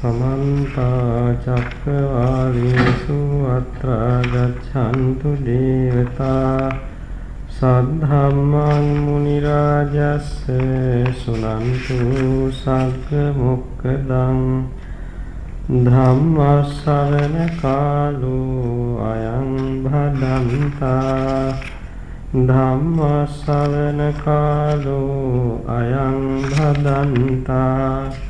समन्त चक्रवालेषु अत्र गच्छन्तु देवता සද්ධම්මං මුනි රාජස්ස සුනන්තු සග්ග මොක්කදං ධම්මස්සවන කාලෝ අයං භදන්තා ධම්මස්සවන කාලෝ අයං භදන්තා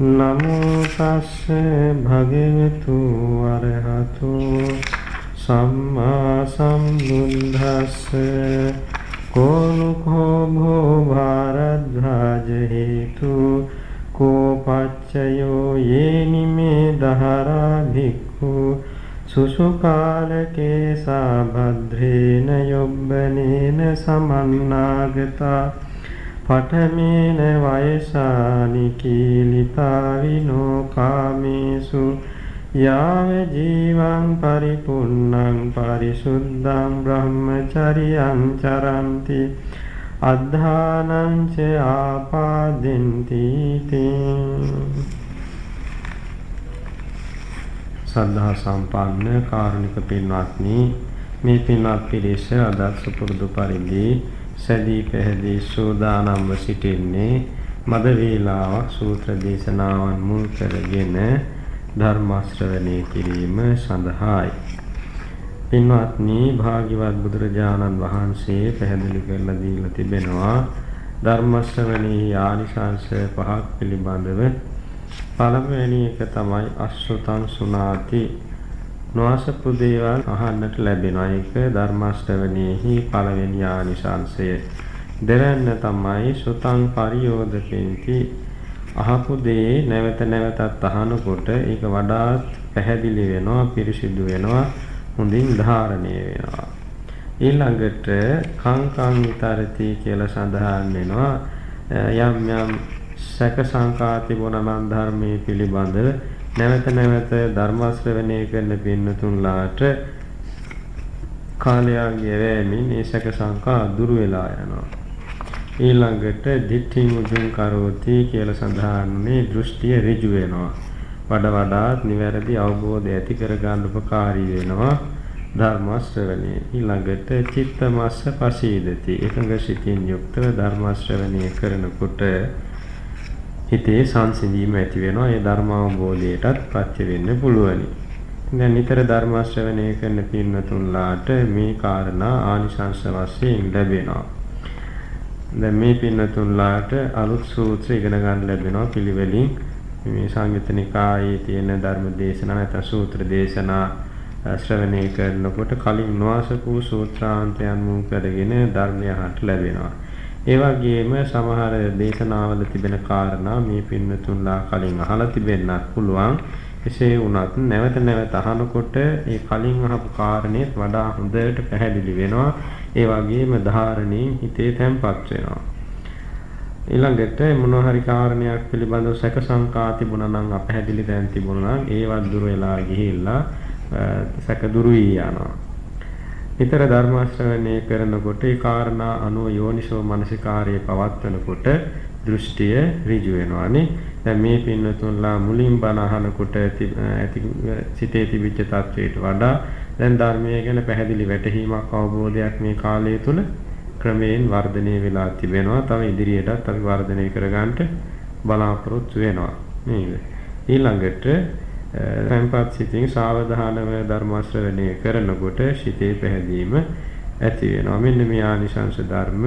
නමෝ තස්ස භගවතු අරහතු සම්මා සම්බුද්දස්ස කෝනුකෝ භෝ භාරද්වාජ හේතු කෝපච්චයෝ යේනිමේ දහරා භික්ඛු සුසුකාලකේ සාභද්‍රේන යොබ්බනේන සමන්නාගතා පඨමේන වයසානි කීලිතා විනෝ කාමේසු යාව ජීවං පරිපුන්නං පරිසුද්ධං බ්‍රහ්මචරියං චරಂತಿ අද්ධානං ච ආපාදින්ති සද්ධා සම්පන්න කාරුණික පින්වත්නි මේ පින්වත් පිරිස අද සුපුරුදු පරිදි සදී පැහැදී සෝදානම්ව සිටින්නේ මද වේලාවක් සූත්‍ර දේශනාවන් මුල් කරගෙන ධර්ම ශ්‍රවණය කිරීම සඳහායි. පින්වත්නි භාග්‍යවත් බුදුරජාණන් වහන්සේ පැහැදිලි කරලා දීලා තිබෙනවා ධර්ම ශ්‍රවණේ ආනිසංශ පහක් පිළිබඳව පළවෙනි එක තමයි අශ්‍රතං සුනාති නොඅසපු දේවල් අහන්නට ලැබෙනවා. ඒක ධර්ම ශ්‍රවණේහි පළවෙනි ආනිසංශය දෙවැන්න තමයි සුතං පරියෝදපෙන්ති අහපු දේ නැවත නැවතත් අහනකොට ඒක වඩාත් පැහැදිලි වෙනවා පිරිසිදු වෙනවා හොඳින් ධාරණය වෙනවා. ඊළඟට කංකං විතරති කියලා සඳහන් වෙනවා. යම් යම් සැක සංකා තිබුණ නම් ධර්මයේ පිළිබඳව නැවත නැවත ධර්ම ශ්‍රවණය කරන පින්නතුන්ලාට කාලයක් ගෙවීමෙන් මේ සැක සංකා දුරු වෙලා යනවා ඊළඟට දිට්ඨි මුදුන් කරෝති කියලා සඳහන්න්නේ දෘෂ්ටිය ඍජු වෙනවා. වඩ වඩාත් නිවැරදි අවබෝධය ඇති කර ගන්න උපකාරී වෙනවා ධර්ම ශ්‍රවණය. ඊළඟට චිත්තමස්ස පසීදති. එකඟ සිතින් යුක්තව ධර්ම ශ්‍රවණය කරනකොට හිතේ සංසිඳීම ඇති වෙනවා. ඒ ධර්ම අවබෝධයටත් පත්‍ය වෙන්න පුළුවනි. දැන් නිතර ධර්ම ශ්‍රවණය කරන පින්වතුන්ලාට මේ කාරණා ආනිශංස වශයෙන් ලැබෙනවා. දැන් මේ පින්නතුන්ලාට අලුත් සූත්‍ර ඉගෙන ගන්න ලැබෙනවා පිළිවෙලින් මේ සංයුත්ත නිකායේ තියෙන ධර්ම දේශනා නැත්නම් සූත්‍ර දේශනා ශ්‍රවණය කරනකොට කලින් නොඅසපු සූත්‍රාන්තයන් මුල් කරගෙන ධර්මය අහන්න ලැබෙනවා. ඒ වගේම සමහර දේශනාවල තිබෙන කාරණා මේ පින්නතුන්ලා කලින් අහලා තිබෙන්නත් පුළුවන්. එසේ වුණත් නැවත නැවත අහනකොට ඒ කලින් අහපු කාරණේ වඩා හොඳට පැහැදිලි වෙනවා. ඒ වගේම ධාරණයෙන් හිතේ තැම්පත් වෙනවා. ඊළඟට මොනවා හරි කාරණයක් පිළිබඳව සැක සංකා තිබුණා නම් අපැහැදිලි දැන් තිබුණා නම් ඒවත් දුර වෙලා ගිහිල්ලා සැක දුරු වී යනවා. නිතර ධර්ම ශ්‍රවණය කරනකොට ඒ කාරණා අනුව යෝනිසෝ මනසිකාර්යය පවත්වනකොට දෘෂ්ටිය ඍජු වෙනවානේ. දැන් මේ පින්නතුන්ලා මුලින් බණ අහනකොට ඇති සිතේ තිබිච්ච තත්වයට වඩා දැන් ධර්මය ගැන පැහැදිලි වැටහීමක් අවබෝධයක් මේ කාලය තුල ක්‍රමයෙන් වර්ධනය වෙලා තිබෙනවා. තව ඉදිරියටත් අපි වර්ධනය කරගන්නට බලාපොරොත්තු වෙනවා. නේද? ඊළඟට සම්පත් සිතින් සාවධානව ධර්ම ශ්‍රවණය කරනකොට සිතේ පැහැදීම ඇති වෙනවා. මෙන්න මේ ආනිශංස ධර්ම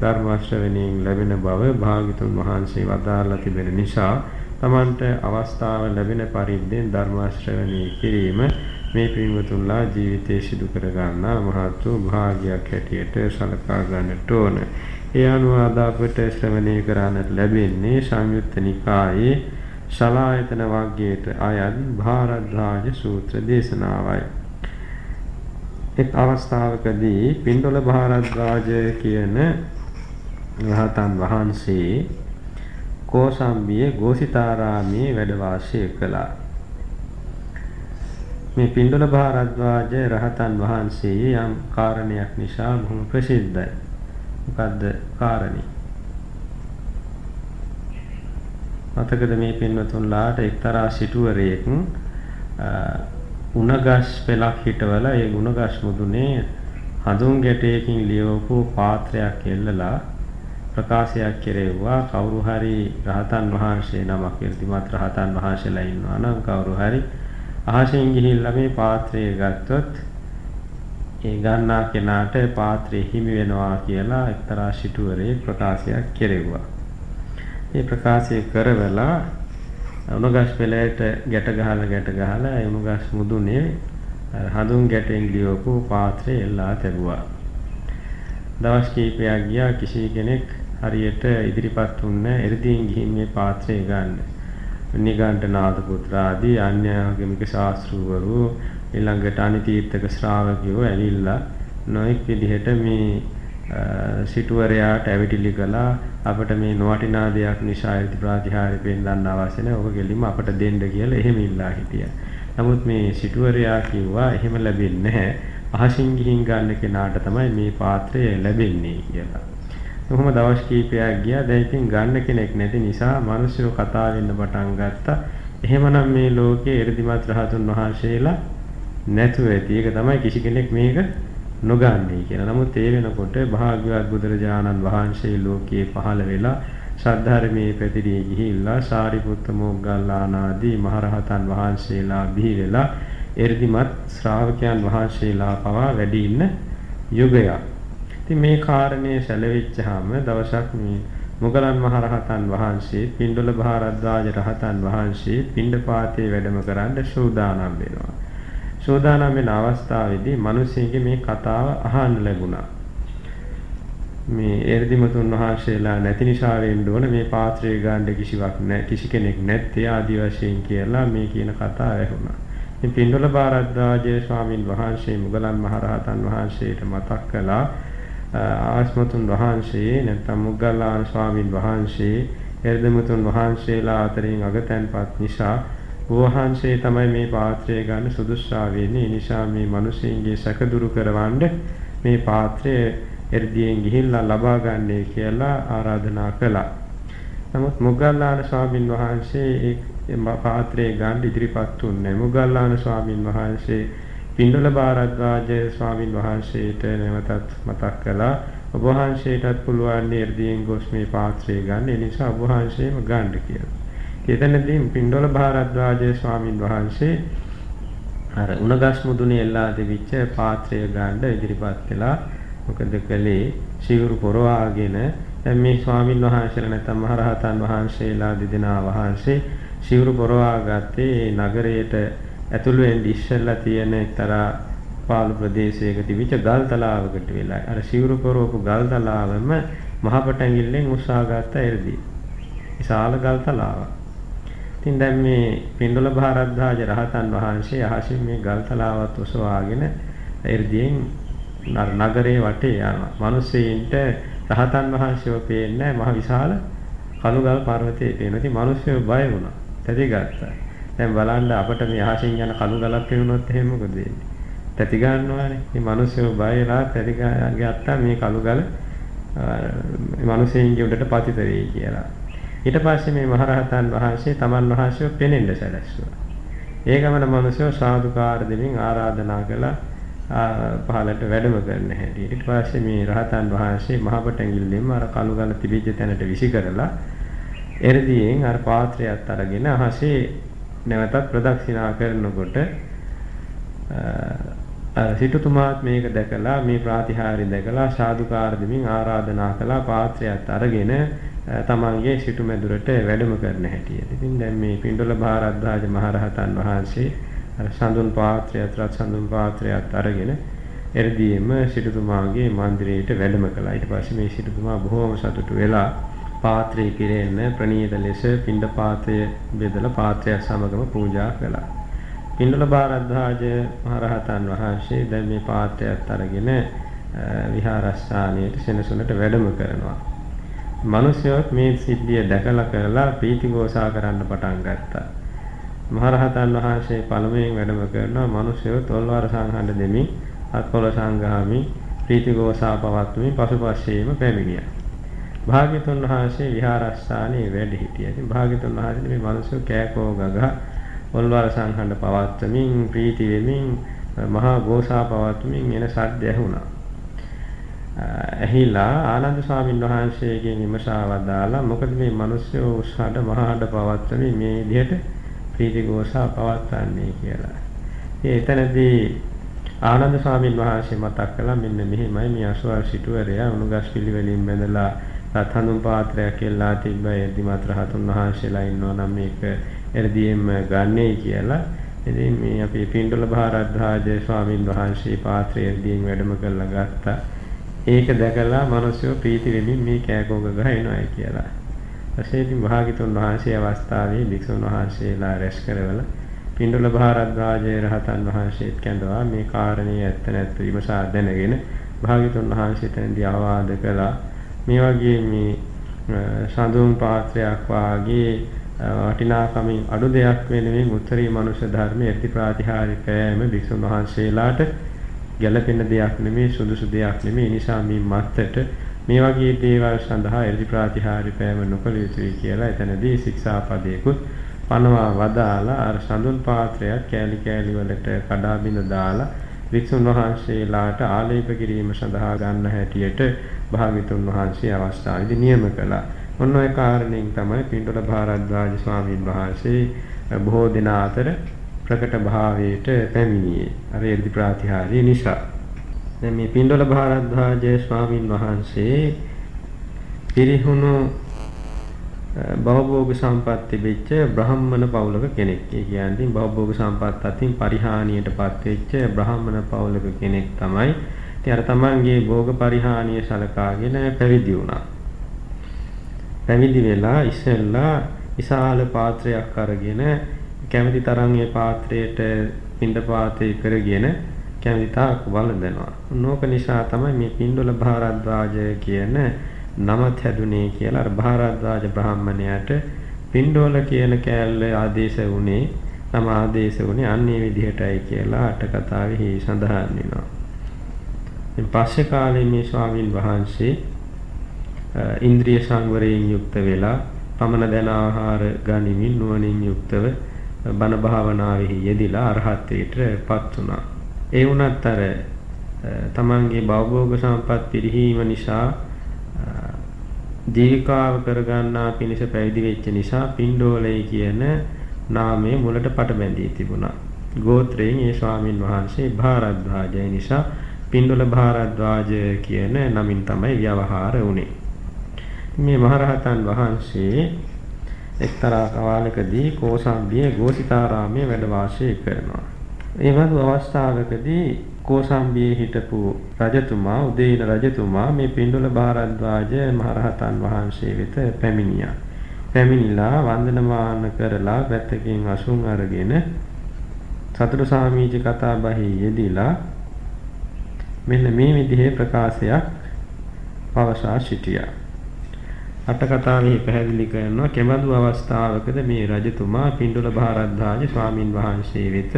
ධර්ම ශ්‍රවණයෙන් ලැබෙන බව භාග්‍යතුන් වහන්සේ වදාළා තිබෙන නිසා Tamanට අවස්ථාව ලැබෙන පරිද්දෙන් ධර්ම ශ්‍රවණය කිරීම මේ පින්වතුන්ලා ජීවිතයේ සිදු කර ගන්නා මහත් වූ භාග්‍යයක් හැටියට සලකා ගන්නට ඕන. ඒ අනුව අද අපට ශ්‍රවණය කරන්නට ලැබෙන්නේ සංයුත්ත නිකායේ ශලායතන වර්ගයට අයත් භාරද්වාජ සූත්‍ර දේශනාවයි. එක් අවස්ථාවකදී පින්ඩොල භාරද්වාජ කියන රහතන් වහන්සේ කෝසම්බියේ ගෝසිතාරාමයේ වැඩ වාසය කළා. මේ පින්ඩොල භාරද්වාජ රහතන් වහන්සේ යම් කාරණයක් නිසා බොහොම ප්‍රසිද්ධයි. මොකද්ද කාරණේ? මතකද මේ පින්වතුන්ලාට එක්තරා සිටුවරයෙක් උණගස් පෙලක් හිටවලා ඒ උණගස් මුදුනේ හඳුන් ගැටයකින් ලියවපු පාත්‍රයක් එල්ලලා ප්‍රකාශයක් කෙරෙව්වා කවුරු හරි රහතන් වහන්සේ නමක් ඉර්ධිමත් රහතන් වහන්සේලා ඉන්නවා නම් කවුරු හරි අහසෙන් ගිහිල්ලා මේ පාත්‍රය ගත්තොත් ඒ ගන්නා කෙනාට පාත්‍රය හිමි වෙනවා කියලා එක්තරා සිටුවරේ ප්‍රකාශයක් කෙරෙව්වා. මේ ප්‍රකාශය කරවලා උණුගස් පෙළයට ගැට ගහලා ගැට ගහලා ඒ උණුගස් මුදුනේ හඳුන් ගැටෙන් ලියවපු පාත්‍රය එල්ලා තැබුවා. දවස් කිහිපයක් ගියා කිසි කෙනෙක් හරියට ඉදිරිපත් වුණේ එ르දීන් ගිහින් මේ පාත්‍රය ගන්න. නිගණ්ඨනාථ පුත්‍රාදී අන්‍යාගමික ශාස්ත්‍රවරු ඊළඟට අනිතීර්ථක ශ්‍රාවකයෝ ඇවිල්ලා නොඑක් විදිහට මේ සිටුවරයාට ඇවිටිලි කළා අපිට මේ නොවටිනා දෙයක් නිසා ඉති ප්‍රතිහාරය පෙන්වන්න අවශ්‍ය නැහැ. ඔබ ගෙලින්ම අපට දෙන්න කියලා එහෙම ඉල්ලා හිටියා. නමුත් මේ සිටුවරයා කිව්වා එහෙම ලැබෙන්නේ නැහැ. අහසින් ගිහින් ගන්න කෙනාට තමයි මේ පාත්‍රය ලැබෙන්නේ කියලා. කොහොම දවස් කීපයක් ගියා. දැන් ඉතින් ගන්න කෙනෙක් නැති නිසා මිනිස්සු කතා වෙන්න පටන් ගත්තා. එහෙමනම් මේ ලෝකයේ එ르දිමත් රහතුන් වහන්සේලා නැතුව ඇති. ඒක තමයි කිසි කෙනෙක් මේක නොගන්නේ කියලා. නමුත් ඒ වෙනකොට භාග්‍යවත් බුදුරජාණන් වහන්සේ ලෝකයේ පහළ වෙලා ශාද්ධර්මයේ පැතිරී ගිහිල්ලා සාරිපුත්ත මොග්ගල්ලානාදී මහරහතන් වහන්සේලා බිහි වෙලා එර්දිමත් ශ්‍රාවකයන් වහන්සේලා පවා වැඩි ඉන්න යුගයක්. ඉතින් මේ කාරණේ සැලවිච්චාම දවසක් මේ මොගලන් මහරහතන් වහන්සේ පින්ඩොල භාරද්වාජ රහතන් වහන්සේ පින්ඩපාතේ වැඩම කරන්න සූදානම් වෙනවා. සෝදානම් වෙන අවස්ථාවේදී මිනිස්සෙගේ මේ කතාව අහන්න ලැබුණා. මේ එර්දිමතුන් වහන්සේලා නැති නිසා වෙන්න ඕන මේ පාත්‍රය ගන්න කිසිවක් නැහැ කිසි කෙනෙක් නැත්තේ ආදි වශයෙන් කියලා මේ කියන කතාව ඇහුණා. ඉතින් පින්ඩොල බාරද්දාජේ ස්වාමින් වහන්සේ මුගලන් මහරහතන් වහන්සේට මතක් කළා ආස්මතුන් වහන්සේ නැත්නම් මුගල්ලාන ස්වාමින් වහන්සේ එර්දමුතුන් වහන්සේලා අතරින් අගතැන්පත් නිසා වහන්සේ තමයි මේ පාත්‍රය ගන්න සුදුස්සා වෙන්නේ. ඒ නිසා මේ මිනිසෙන්ගේ සැක දුරු කරවන්න මේ පාත්‍රය එර්දියෙන් ගිහිල්ලා ලබා ගන්නයි කියලා ආරාධනා කළා. නමුත් මොග්ගල්ලාන ස්වාමින් වහන්සේ ඒ පාත්‍රය ගන්න ඉදිරිපත් වුණේ. මොග්ගල්ලාන ස්වාමින් වහන්සේ පින්ඩල බාරද්වාජ ස්වාමින් වහන්සේට නැවතත් මතක් කළා. ඔබ වහන්සේටත් පුළුවන් එර්දියෙන් ගොස් මේ පාත්‍රය ගන්න. ඒ නිසා ඔබ වහන්සේම ගන්න කියලා. එතනදී පින්ඩොල භාරද්වාජ ස්වාමින් වහන්සේ අර උණගස් මුදුනේ එල්ලා දෙවිච්ච පාත්‍රය ගන්න ඉදිරිපත් කළා. මොකද කලේ සිවුරු පොරවාගෙන දැන් මේ ස්වාමින් වහන්සේලා නැත්නම් මහරහතන් වහන්සේලා දෙදෙනා වහන්සේ සිවුරු පොරවා ගත්තේ නගරයට ඇතුළු වෙන්න ඉස්සෙල්ලා තියෙන එක්තරා පාළු ප්‍රදේශයක තිබිච්ච ගල් තලාවකට වෙලා. අර සිවුරු පොරවපු ගල් තලාවම මහපටැඟිල්ලෙන් උස්සා ගත්ත එ르දී. විශාල ගල් තලාවක්. ඉතින් දැන් මේ පින්ඩොල භාරද්වාජ රහතන් වහන්සේ අහසින් මේ ගල්තලාවත් ඔසවාගෙන එර්දියෙන් නගරේ වටේ යනවා. මිනිස්සෙයින්ට රහතන් වහන්සේව පේන්නේ මහ විශාල කළුගල් පර්වතයේ පේන. ඉතින් මිනිස්සු බය වුණා. තැති ගත්තා. දැන් බලන්න අපිට මේ අහසින් යන කළුගලක් පේනොත් එහෙම මොකද වෙන්නේ? තැති ගන්නවානේ. ඉතින් මිනිස්සු බයලා තැති ගත්තා මේ කළුගල මිනිස්සෙයින්ගේ උඩට පතිත වෙයි කියලා. ඊට පස්සේ මේ මහරහතන් වහන්සේ තමන් වහන්සේව පෙනෙන්න සැලැස්සුවා. ඒ ගමන මිනිස්සු සාදුකාර දෙමින් ආරාධනා කළා පහලට වැඩම කරන්න හැටි. ඊට පස්සේ මේ රහතන් වහන්සේ මහපටැඟිල්ලෙන් අර කළුගල තිබිච්ච තැනට විසි කරලා එ르දීෙන් අර පාත්‍රයත් අරගෙන අහසේ නැවතත් ප්‍රදක්ෂිනා කරනකොට සිටුතුමාත් මේක දැකලා මේ ප්‍රාතිහාර්ය දැකලා සාදුකාර දෙමින් ආරාධනා කළා පාත්‍රයත් අරගෙන තමන්ගේ සිටු මැදුරට වැඩම කරන හැටියට. ඉතින් දැන් මේ පින්ඩොල භාරද්වාජ මහරහතන් වහන්සේ අර සඳුන් පාත්‍රයත් රත් සඳුන් පාත්‍රයත් අරගෙන එ르දීම සිටුතුමාගේ මන්දිරයට වැඩම කළා. ඊට පස්සේ මේ සිටුතුමා බොහෝම සතුටු වෙලා පාත්‍රය කිරෙන්න ප්‍රණීත ලෙස පින්ඩ පාත්‍රය බෙදලා පාත්‍රය සමගම පූජා කළා. පින්ඩල භාරද්වාජ මහරහතන් වහන්සේ දැන් මේ පාත්‍රයත් අරගෙන විහාරස්ථානයේ සෙනසුනට වැඩම කරනවා. මිනිසයොත් මේ සිද්ධිය දැකලා කරලා ප්‍රීතිഘോഷා කරන්න පටන් ගත්තා. මහරහතන් වහන්සේ පළමුවෙන් වැඩම කරනවා මිනිසයොත් ඔල්වර සංහඬ දෙමින් අත්කොල සංගාමි ප්‍රීතිഘോഷා පවත්වමින් පසුපස්සේම පැමිණියා. භාග්‍යතුන් වහන්සේ විහාරස්ථානයේ වැඩ සිටියදී භාග්‍යතුන් වහන්සේ මේ මිනිසු කෑකෝ ගගා ඔල්වර සංහඬ පවත්වමින් ප්‍රීති වෙමින් මහා ഘോഷා පවත්වමින් එන සද්ද ඇහුණා. ඇහිලා ආනන්ද ස්වාමීන් වහන්සේගෙන් විමසාවා දාලා මොකද මේ මිනිස්සු උසහඩ මහාඩ පවත්තමි මේ විදිහට ප්‍රීතිഘോഷා පවත්වන්නේ කියලා. ඉතින් එතනදී ආනන්ද ස්වාමීන් වහන්සේ මතක් කළා මෙන්න මෙහිමයි මේ අසවල් සිටුවරයා උණුගස් පිළිවෙලින් බඳලා රත්හඳුන් පාත්‍රයක් එල්ලා තිබ්බයි එදිමත් රහතුන් වහන්සේලා ඉන්නවා නම් මේක එරදීෙම ගන්නයි කියලා. ඉතින් මේ අපේ පින්ඩොල භාරද්වාජ ස්වාමීන් වහන්සේ පාත්‍රය එරදීෙන් වැඩම කරලා ගත්තා. ඒක දැකලා මිනිස්සු ප්‍රීති වෙමින් මේ කෑකෝග ගහ එනවායි කියලා. ඊපස්සේ ඉතින් භාගිතුන් වහන්සේ අවස්ථාවේ භික්ෂුන් වහන්සේලා රැස් කරවල පින්ඩල භාරද්වාජ රහතන් වහන්සේත් කැඳවා මේ කාරණේ ඇත්ත නැත්ත විමසා දැනගෙන භාගිතුන් වහන්සේ තැනදී අවවාද කළා මේ වගේ මේ සඳුන් පාත්‍රයක් වාගේ වටිනාකමින් අඩු දෙයක් වෙනුවෙන් උත්තරී මනුෂ්‍ය ධර්මයේ ඇති ප්‍රාතිහාරිකයම භික්ෂුන් වහන්සේලාට ගැළපෙන දෙයක් නෙමේ සුදුසු දෙයක් නෙමේ නිසා මේ මත්තට මේ වගේ දේවල් සඳහා එර්දි ප්‍රාතිහාර්ය පෑම නොකළ යුතුයි කියලා එතනදී ශික්ෂාපදයකුත් පනවා වදාලා අර සඳුන් පාත්‍රයක් කෑලි කෑලි වලට කඩා බිඳ දාලා වික්ෂුන් වහන්සේලාට ආලේප කිරීම සඳහා ගන්න හැටියට භාග්‍යතුන් වහන්සේ අවස්ථාවේදී නියම කළා. ඔන්න ඔය කාරණෙන් තමයි පින්ඩොල භාරද්වාජ ස්වාමීන් වහන්සේ බොහෝ දෙනා අතර ප්‍රකට භාවයට පැමිණියේ. අර එර්දි ප්‍රාතිහාර්ය නිසා. දැන් මේ පින්ඩොල භාරද්වාජ ස්වාමීන් වහන්සේ පිරිහුණු භවභෝග සම්පත් තිබෙච්ච බ්‍රාහ්මණ පවුලක කෙනෙක්. ඒ කියන්නේ භවභෝග සම්පත් අතින් පරිහානියටපත් වෙච්ච බ්‍රාහ්මණ පවුලක කෙනෙක් තමයි. ඉතින් අර තමන්ගේ භෝග පරිහානිය සලකාගෙන පැවිදි වුණා. පැවිදි වෙලා ඉස්සෙල්ලා විශාල පාත්‍රයක් අරගෙන කැමති තරම් ඒ පාත්‍රයට පින්ඩපාතේ කරගෙන කැමති තාක් වළඳනවා. නෝක නිසා තමයි මේ පින්ඩොල භාරද්වාජ කියන නමත් හැදුනේ කියලා අර භාරද්වාජ බ්‍රාහ්මණයාට පින්ඩෝල කියන කෑල්ල ආදේශ වුණේ නම ආදේශ වුණේ අන්නේ විදිහටයි කියලා අට කතාවේ සඳහන් වෙනවා. ඉතින් පස්සේ කාලේ මේ ස්වාමින් වහන්සේ ඉන්ද්‍රිය සංවරයෙන් යුක්ත වෙලා පමන දැන ආහාර ගනිමින් නුවණින් යුක්තව බණ භාවනාවෙහි යෙදිලා අරහත්ත්වයටපත් වුණා. ඒ වුණත් අර තමන්ගේ භවභෝග සම්පත් පිරිහීම නිසා දීර්ඝාව කරගන්නා පිණිස පැවිදි වෙච්ච නිසා පින්ඩෝලයි කියන නාමය මුලට පට බැඳී තිබුණා. ගෝත්‍රයෙන් ඒ ස්වාමින් වහන්සේ භාරද්වාජය නිසා පින්ඩොල භාරද්වාජ කියන නමින් තමයි ව්‍යවහාර වුණේ. මේ මහරහතන් වහන්සේ එක්තරා කාලයකදී කෝසම්බියේ ගෝසිතාරාමයේ වැඩ වාසය කරනවා. ඒ වගේ අවස්ථාවකදී කෝසම්බියේ හිටපු රජතුමා උදේන රජතුමා මේ පින්ඩුල භාරද්වාජ මහරහතන් වහන්සේ වෙත පැමිණියා. පැමිණිලා වන්දනමාන කරලා පැත්තකින් අසුන් අරගෙන සතර සාමීච කතා බහි යෙදিলা මෙන්න මේ විදිහේ ප්‍රකාශයක් පවසා සිටියා. අට කතාවේ පැහැදිලි කරනවා කෙබඳු අවස්ථාවකද මේ රජතුමා පින්ඩුල භාරද්වාජ ස්වාමින් වහන්සේ වෙත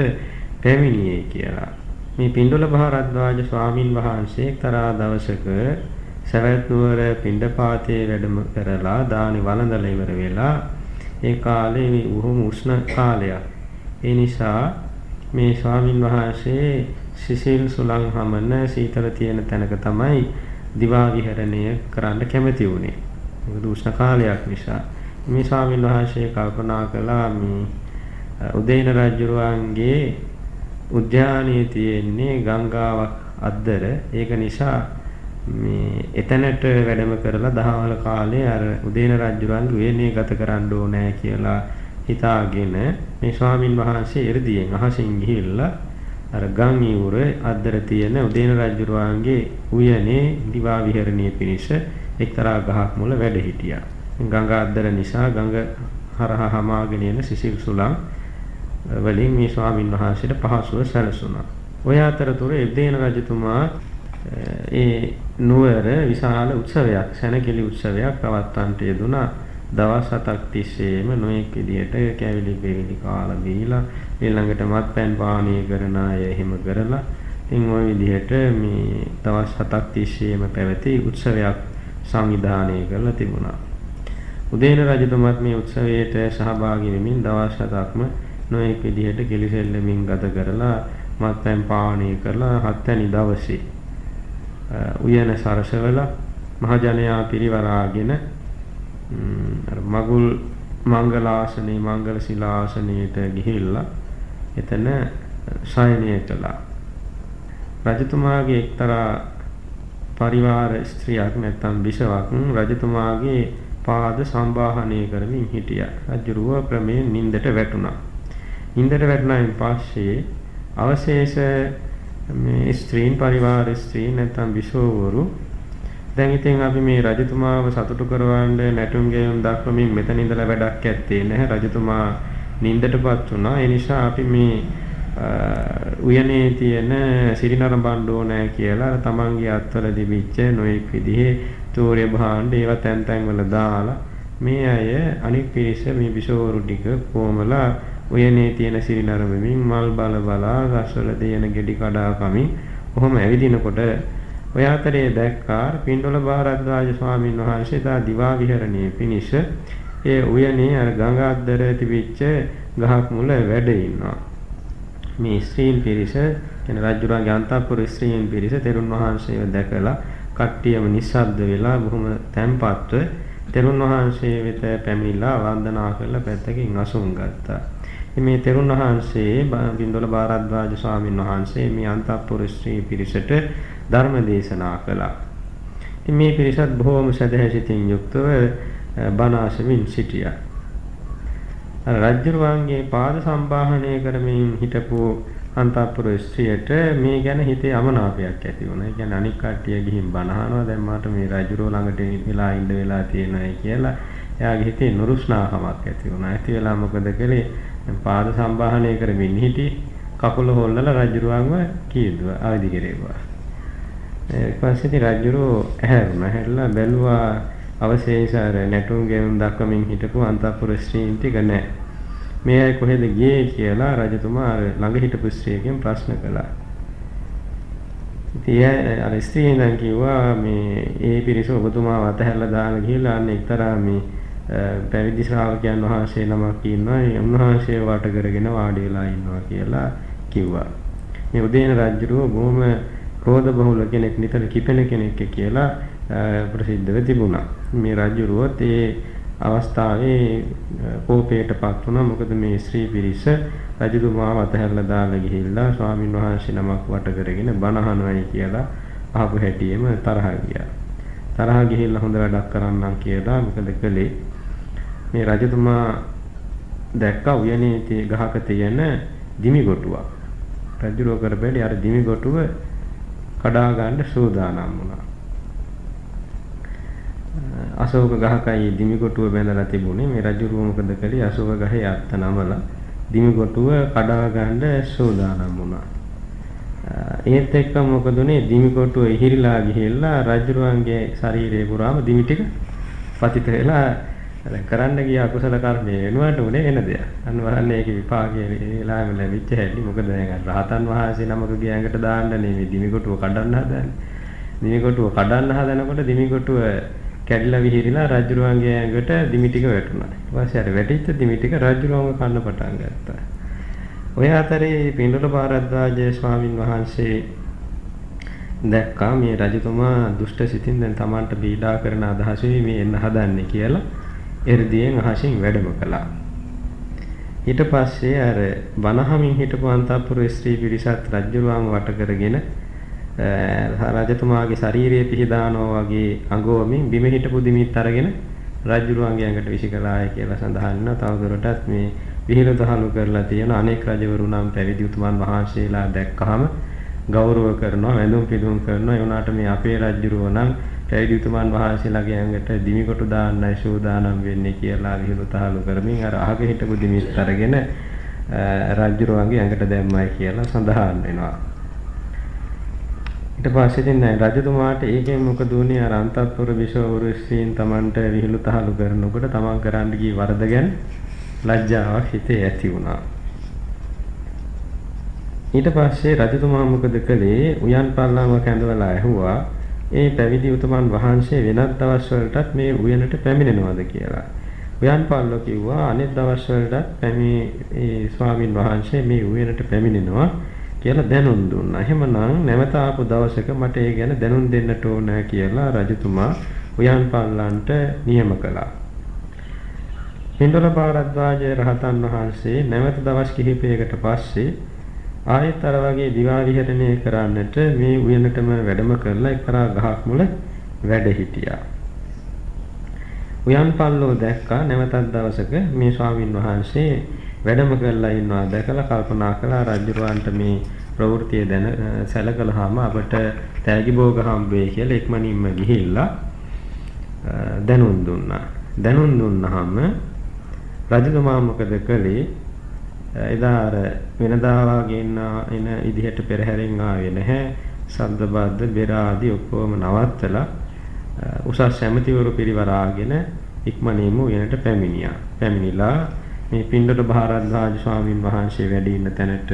පැමිණියේ කියලා. මේ පින්ඩොල භාරද්වාජ ස්වාමින් වහන්සේ එක්තරා දවසක සවැත් නුවර පින්ඩපාතේ වැඩම කරලා දානි වළඳලා ඉවර වෙලා ඒ කාලේ මේ උහුම උෂ්ණ කාලයක්. ඒ නිසා මේ ස්වාමින් වහන්සේ සිසිල් සුලං හමන සීතල තියෙන තැනක තමයි දිවා විහරණය කරන්න කැමති වුණේ. මොකද උෂ්ණ කාලයක් නිසා. මේ ස්වාමින් වහන්සේ කල්පනා කළා මේ උදේන රජුරුවන්ගේ උද්‍යානයේ තියෙන්නේ ගංගාවක් අද්දර ඒක නිසා මේ එතනට වැඩම කරලා දහවල් කාලේ අර උදේන රජුරන් උයනේ ගත කරන්න ඕනෑ කියලා හිතාගෙන මේ ස්වාමින් වහන්සේ එ르දියෙන් අහසින් ගිහිල්ලා අර ගම් ඉවුර අද්දර තියෙන උදේන රජුරන්ගේ උයනේ දිවා විහරණීය පිණිස එක්තරා ගහක් මුල වැඩ හිටියා. ගංගා අද්දර නිසා ගඟ හරහා හමාගෙන එන සිසිල් සුළං වලින් මේ ස්වාමින් වහන්සේට පහසුව සැලසුණා. ඔය අතරතුර එද්දේන රජතුමා ඒ නුවර විශාල උත්සවයක් සැනකෙළි උත්සවයක් පවත්වන්නට යෙදුනා. දවස් හතක් තිස්සේම නොඑක් විදියට කැවිලි බෙවිලි කාලා බීලා ඊළඟට මත්පැන් පානය කරන අය එහෙම කරලා ඉතින් ওই විදිහට මේ දවස් හතක් තිස්සේම පැවති උත්සවයක් සංවිධානය කරලා තිබුණා. උදේන රජතුමත් මේ උත්සවයට සහභාගී වෙමින් දවස් හතක්ම නොඑක් විදිහට කිලිසෙල්ලමින් ගත කරලා මත්පැන් පානය කරලා හත්වැනි දවසේ උයන සරසවල මහජනයා පිරිවරාගෙන අර මගුල් මංගලාසනේ මංගල ශිලාසනයට ගිහිල්ලා එතන ශයනය කළා. රජතුමාගේ එක්තරා පරිවාර ස්ත්‍රියක් නැත්නම් බිසවක් රජතුමාගේ පාද සම්බාහනය කරමින් හිටියා. රජුරුව ක්‍රමයෙන් නින්දට වැටුණා. නින්දට වැටුණායින් පස්සේ අවශේෂ මේ ස්ත්‍රීන් පරිවාර ස්ත්‍රීන් නැත්නම් බිසෝවරු දැන් ඉතින් අපි මේ රජතුමාව සතුටු කරවන්න නැටුම් ගෙයුම් දක්වමින් මෙතන ඉඳලා වැඩක් ඇත්තේ නැහැ. රජතුමා නින්දටපත් වුණා. ඒ නිසා අපි මේ උයනේ තියෙන සිරිනරඹන්න ඕනෑ කියලා තමන්ගේ අත්වල දිවිච්ච නොඑක් විදිහේ තෝරය භාණ්ඩ ඒවා තැන් තැන් වල දාලා මේ අය අනික් පිරිස මේ විසෝරු ටික කොමලා උයනේ තියෙන සිරිනරඹමින් මල් බල බලා ගස්වල තියෙන ගෙඩි කඩා කමින් කොහොම ඇවිදිනකොට ඔය අතරේ දැක්කා පින්ඩොල බාරද්වාජ ස්වාමීන් වහන්සේ දා දිවා විහරණයේ පිනිස ඒ උයනේ අර ගඟ අද්දර තිබිච්ච ගහක් මුල වැඩ ඉන්නවා. මේ ස්ත්‍රීන් පිරිස කියන රජුරාගේ අන්තපුර ස්ත්‍රීන් පිරිස තෙරුන් වහන්සේව දැකලා කට්ටියම නිස්සද්ද වෙලා බොහොම තැම්පත්ව තෙරුන් වහන්සේ වෙත පැමිණිලා වන්දනා කරලා පැත්තකින් අසුන් ගත්තා. මේ තෙරුන් වහන්සේ බින්දොල බාරද්වාජ ස්වාමීන් වහන්සේ මේ අන්තපුර ස්ත්‍රී පිරිසට ධර්ම දේශනා කළා. ඉතින් මේ පිරිසත් බොහෝම සදහැසිතින් යුක්තව බණ අසමින් සිටියා. රජ්ජුරුවන්ගේ පාද සම්බාහනය කරමින් හිටපු අන්තපුර ස්ත්‍රියට මේ ගැන හිතේ අමනාපයක් ඇති වුණා. ඒ කියන්නේ අනික් කට්ටිය ගිහින් බණ අහනවා දැන් මට මේ රජුරෝ ළඟට වෙලා ඉන්න වෙලා තියෙනයි කියලා එයාගේ හිතේ නුරුස්නාකමක් ඇති වුණා. ඇති වෙලා මොකද කළේ? පාද සම්බාහනය කරමින් හිටි කකුල හොල්ලලා රජුරුවන්ව කීදුවා අවදි කෙරේවා. ඊට පස්සේ ඉතින් රජුරෝ ඇහැරුණා. ඇහැරලා බැලුවා අවශේෂ අර නැටුම් ගෙවුම් දක්වමින් හිටපු අන්තපුර ස්ත්‍රීන් ටික නැහැ. මේ අය කොහෙද ගියේ කියලා රජතුමා අර ළඟ හිටපු ස්ත්‍රියකින් ප්‍රශ්න කළා. ඉතින් අර ස්ත්‍රිය ඉඳන් කිව්වා මේ ඒ පිරිස ඔබතුමාව අතහැරලා දාලා ගිහලා අන්න එක්තරා මේ පැවිදි ශ්‍රාවකයන් වහන්සේ නමක් ඉන්නවා. උන්වහන්සේ වට කරගෙන වාඩි වෙලා ඉන්නවා කියලා කිව්වා. මේ උදේන රජුරෝ බොහොම ක්‍රෝධ බහුල කෙනෙක් නිතර කිපෙන කෙනෙක් කියලා ප්‍රසිද්ධව තිබුණා. මේ රජුරුවත් ඒ අවස්ථාවේ කෝපයටපත් වුණා. මොකද මේ ස්ත්‍රී පිරිස රජතුමාව අතහැරලා දාලා ගිහිල්ලා ස්වාමින් වහන්සේ නමක් වට කරගෙන බණ අහනවායි කියලා අහපු හැටියෙම තරහ ගියා. තරහ ගිහිල්ලා හොඳ වැඩක් කරන්නම් කියලා මොකද කළේ? මේ රජතුමා දැක්කා උයනේ ගහක තියෙන දිමි කොටුවක්. රජුරෝ කරබැලි අර දිමි කොටුව කඩා ගන්න සූදානම් වුණා. අශෝක ගහකයි දිමි කොටුව බැඳලා තිබුණේ මේ රජුරුව මොකද කළේ අශෝක ගහේ අත්ත නමලා දිමි කොටුව කඩා ගන්න සූදානම් වුණා. ඒත් එක්ක මොකද උනේ දිමි කොටුව ඉහිරිලා ගිහිල්ලා රජුරුවන්ගේ ශරීරේ පුරාම දිමි ටික පතිත වෙලා දැන් කරන්න ගිය අකුසල කර්මය වෙනුවට උනේ වෙන දෙයක්. අන්න බලන්න ඒකේ විපාකයේ වෙලාවෙම ලැබිච්ච හැටි. මොකද දැන් රහතන් වහන්සේ නමකගේ ඇඟට දාන්න නෙමෙයි දිමිකොටුව කඩන්න හදන්නේ. දිමිකොටුව කඩන්න හදනකොට දිමිකොටුව කැඩිලා විහිරිලා රජුරුවන්ගේ ඇඟට දිමි ටික වැටුණා. ඊට පස්සේ අර වැටිච්ච දිමි ටික රජුරුවන්ව කන්න පටන් ගත්තා. ඔය අතරේ පින්ඩල පාරද්දාජ ස්වාමින් වහන්සේ දැක්කා මේ රජතුමා දුෂ්ට සිතින් දැන් Tamanට පීඩා කරන අදහසෙයි මේ එන්න හදන්නේ කියලා එ르දියෙන් අහසින් වැඩම කළා. ඊට පස්සේ අර වනහමින් හිටපු අන්තපුර ස්ත්‍රී පිරිසත් රජුරුවම වට කරගෙන රජතුමාගේ ශරීරයේ පිහිදානවා වගේ අඟවමින් බිම හිටපු දිමිත් අරගෙන රජුරුවන්ගේ ඇඟට විසිකලාය කියලා සඳහන් වෙනවා. තවදුරටත් මේ විහිළු දහනු කරලා තියෙන අනෙක් රජවරු නම් පැවිදි උතුමන් වහන්සේලා දැක්කහම ගෞරව කරනවා, වැඳුම් පිදුම් කරනවා. ඒ වුණාට මේ අපේ රජුරුව නම් පැවිදි උතුමන් වහන්සේලාගේ ඇඟට දිමිකොටු දාන්නයි සූදානම් වෙන්නේ කියලා විහිළු තහළු කරමින් අර අහක හිටපු දිමිත් අරගෙන රජුරුවන්ගේ ඇඟට දැම්මයි කියලා සඳහන් වෙනවා. ඊට පස්සේ ඉතින් රජතුමාට ඒකෙන් මොකද උනේ අර අන්තපුර විශ්වවරුස්සීන් Tamanට විහිළු තහළු කරනකොට Taman කරන්න ගිය වරද ගැන ලැජ්ජාවක් හිතේ ඇති වුණා. ඊට පස්සේ රජතුමා මොකද කළේ උයන් පල්ලම කැඳවලා ඇහුවා ඒ පැවිදි උතුමන් වහන්සේ වෙනත් දවස් වලටත් මේ උයනට පැමිණෙනවද කියලා. උයන් පල්ලෝ කිව්වා අනිත් දවස් වලටත් පැමි ඒ ස්වාමින් වහන්සේ මේ උයනට පැමිණෙනවා කියලා දැනුම් දුන්නා. එහෙමනම් නැවත ආපු දවසක මට ඒ ගැන දැනුම් දෙන්නට ඕන කියලා රජතුමා උයන් පල්ලන්ට නියම කළා. පින්ඩොල පාරද්වාජ රහතන් වහන්සේ නැවත දවස් කිහිපයකට පස්සේ ආයෙත් අර වගේ දිවා විහරණය කරන්නට මේ උයනටම වැඩම කරලා එක්තරා ගහක් මුල වැඩ හිටියා. උයන් පල්ලෝ දැක්කා නැවතත් දවසක මේ ස්වාමින් වහන්සේ වැඩම කරලා ඉන්නවා දැකලා කල්පනා කළා රජුරවන්ට මේ ප්‍රවෘත්තිය දැන සැලකලාම අපට තෑගි භෝග හම්බෙයි කියලා ඉක්මනින්ම ගිහිල්ලා දැනුම් දුන්නා. දැනුම් දුන්නාම රජතුමා මොකද කළේ? එදා අර වෙනදා වගේ එන ඉදිහට පෙරහැරෙන් ආවේ නැහැ. ශබ්ද බද්ද බෙර ආදී ඔක්කොම නවත්තලා උසස් ඇමතිවරු පිරිවරාගෙන ඉක්මනින්ම උයනට පැමිණියා. පැමිණිලා මේ පින්ඩොට භාරද්වාජ ස්වාමින් වහන්සේ වැඩ ඉන්න තැනට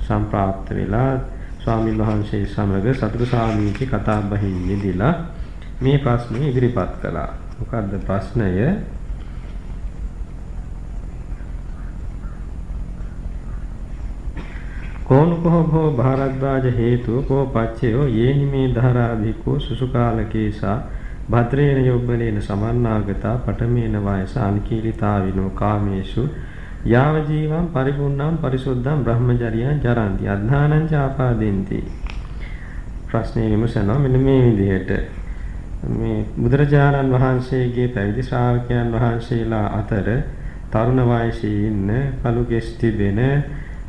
සම්ප්‍රාප්ත වෙලා ස්වාමින් වහන්සේ සමග සතුරු සාමීචි කතා බහින් යෙදিলা මේ ප්‍රශ්නේ ඉදිරිපත් කළා. මොකද්ද ප්‍රශ්නය? කෝනුකෝ භෝ භාරද්වාජ හේතු කෝ පච්චයෝ යේනිමේ ධාරාභිකෝ සුසුකාලකේසා භද්‍රේන යොබ්බලේන සමන්නාගතා පඨමේන වයස අන්කීලිතාවිනෝ කාමේසු යාව ජීවම් පරිපූර්ණම් පරිසුද්ධම් බ්‍රහ්මචර්යයන් ජරන්ති අධානං චාපාදෙන්ති ප්‍රශ්නේ විමසනවා මෙන්න මේ විදිහට. මේ බුදුරජාණන් වහන්සේගේ පැවිදි ශ්‍රාවකයන් වහන්සේලා අතර තරුණ වයසේ ඉන්න පළු කෙස් තිබෙන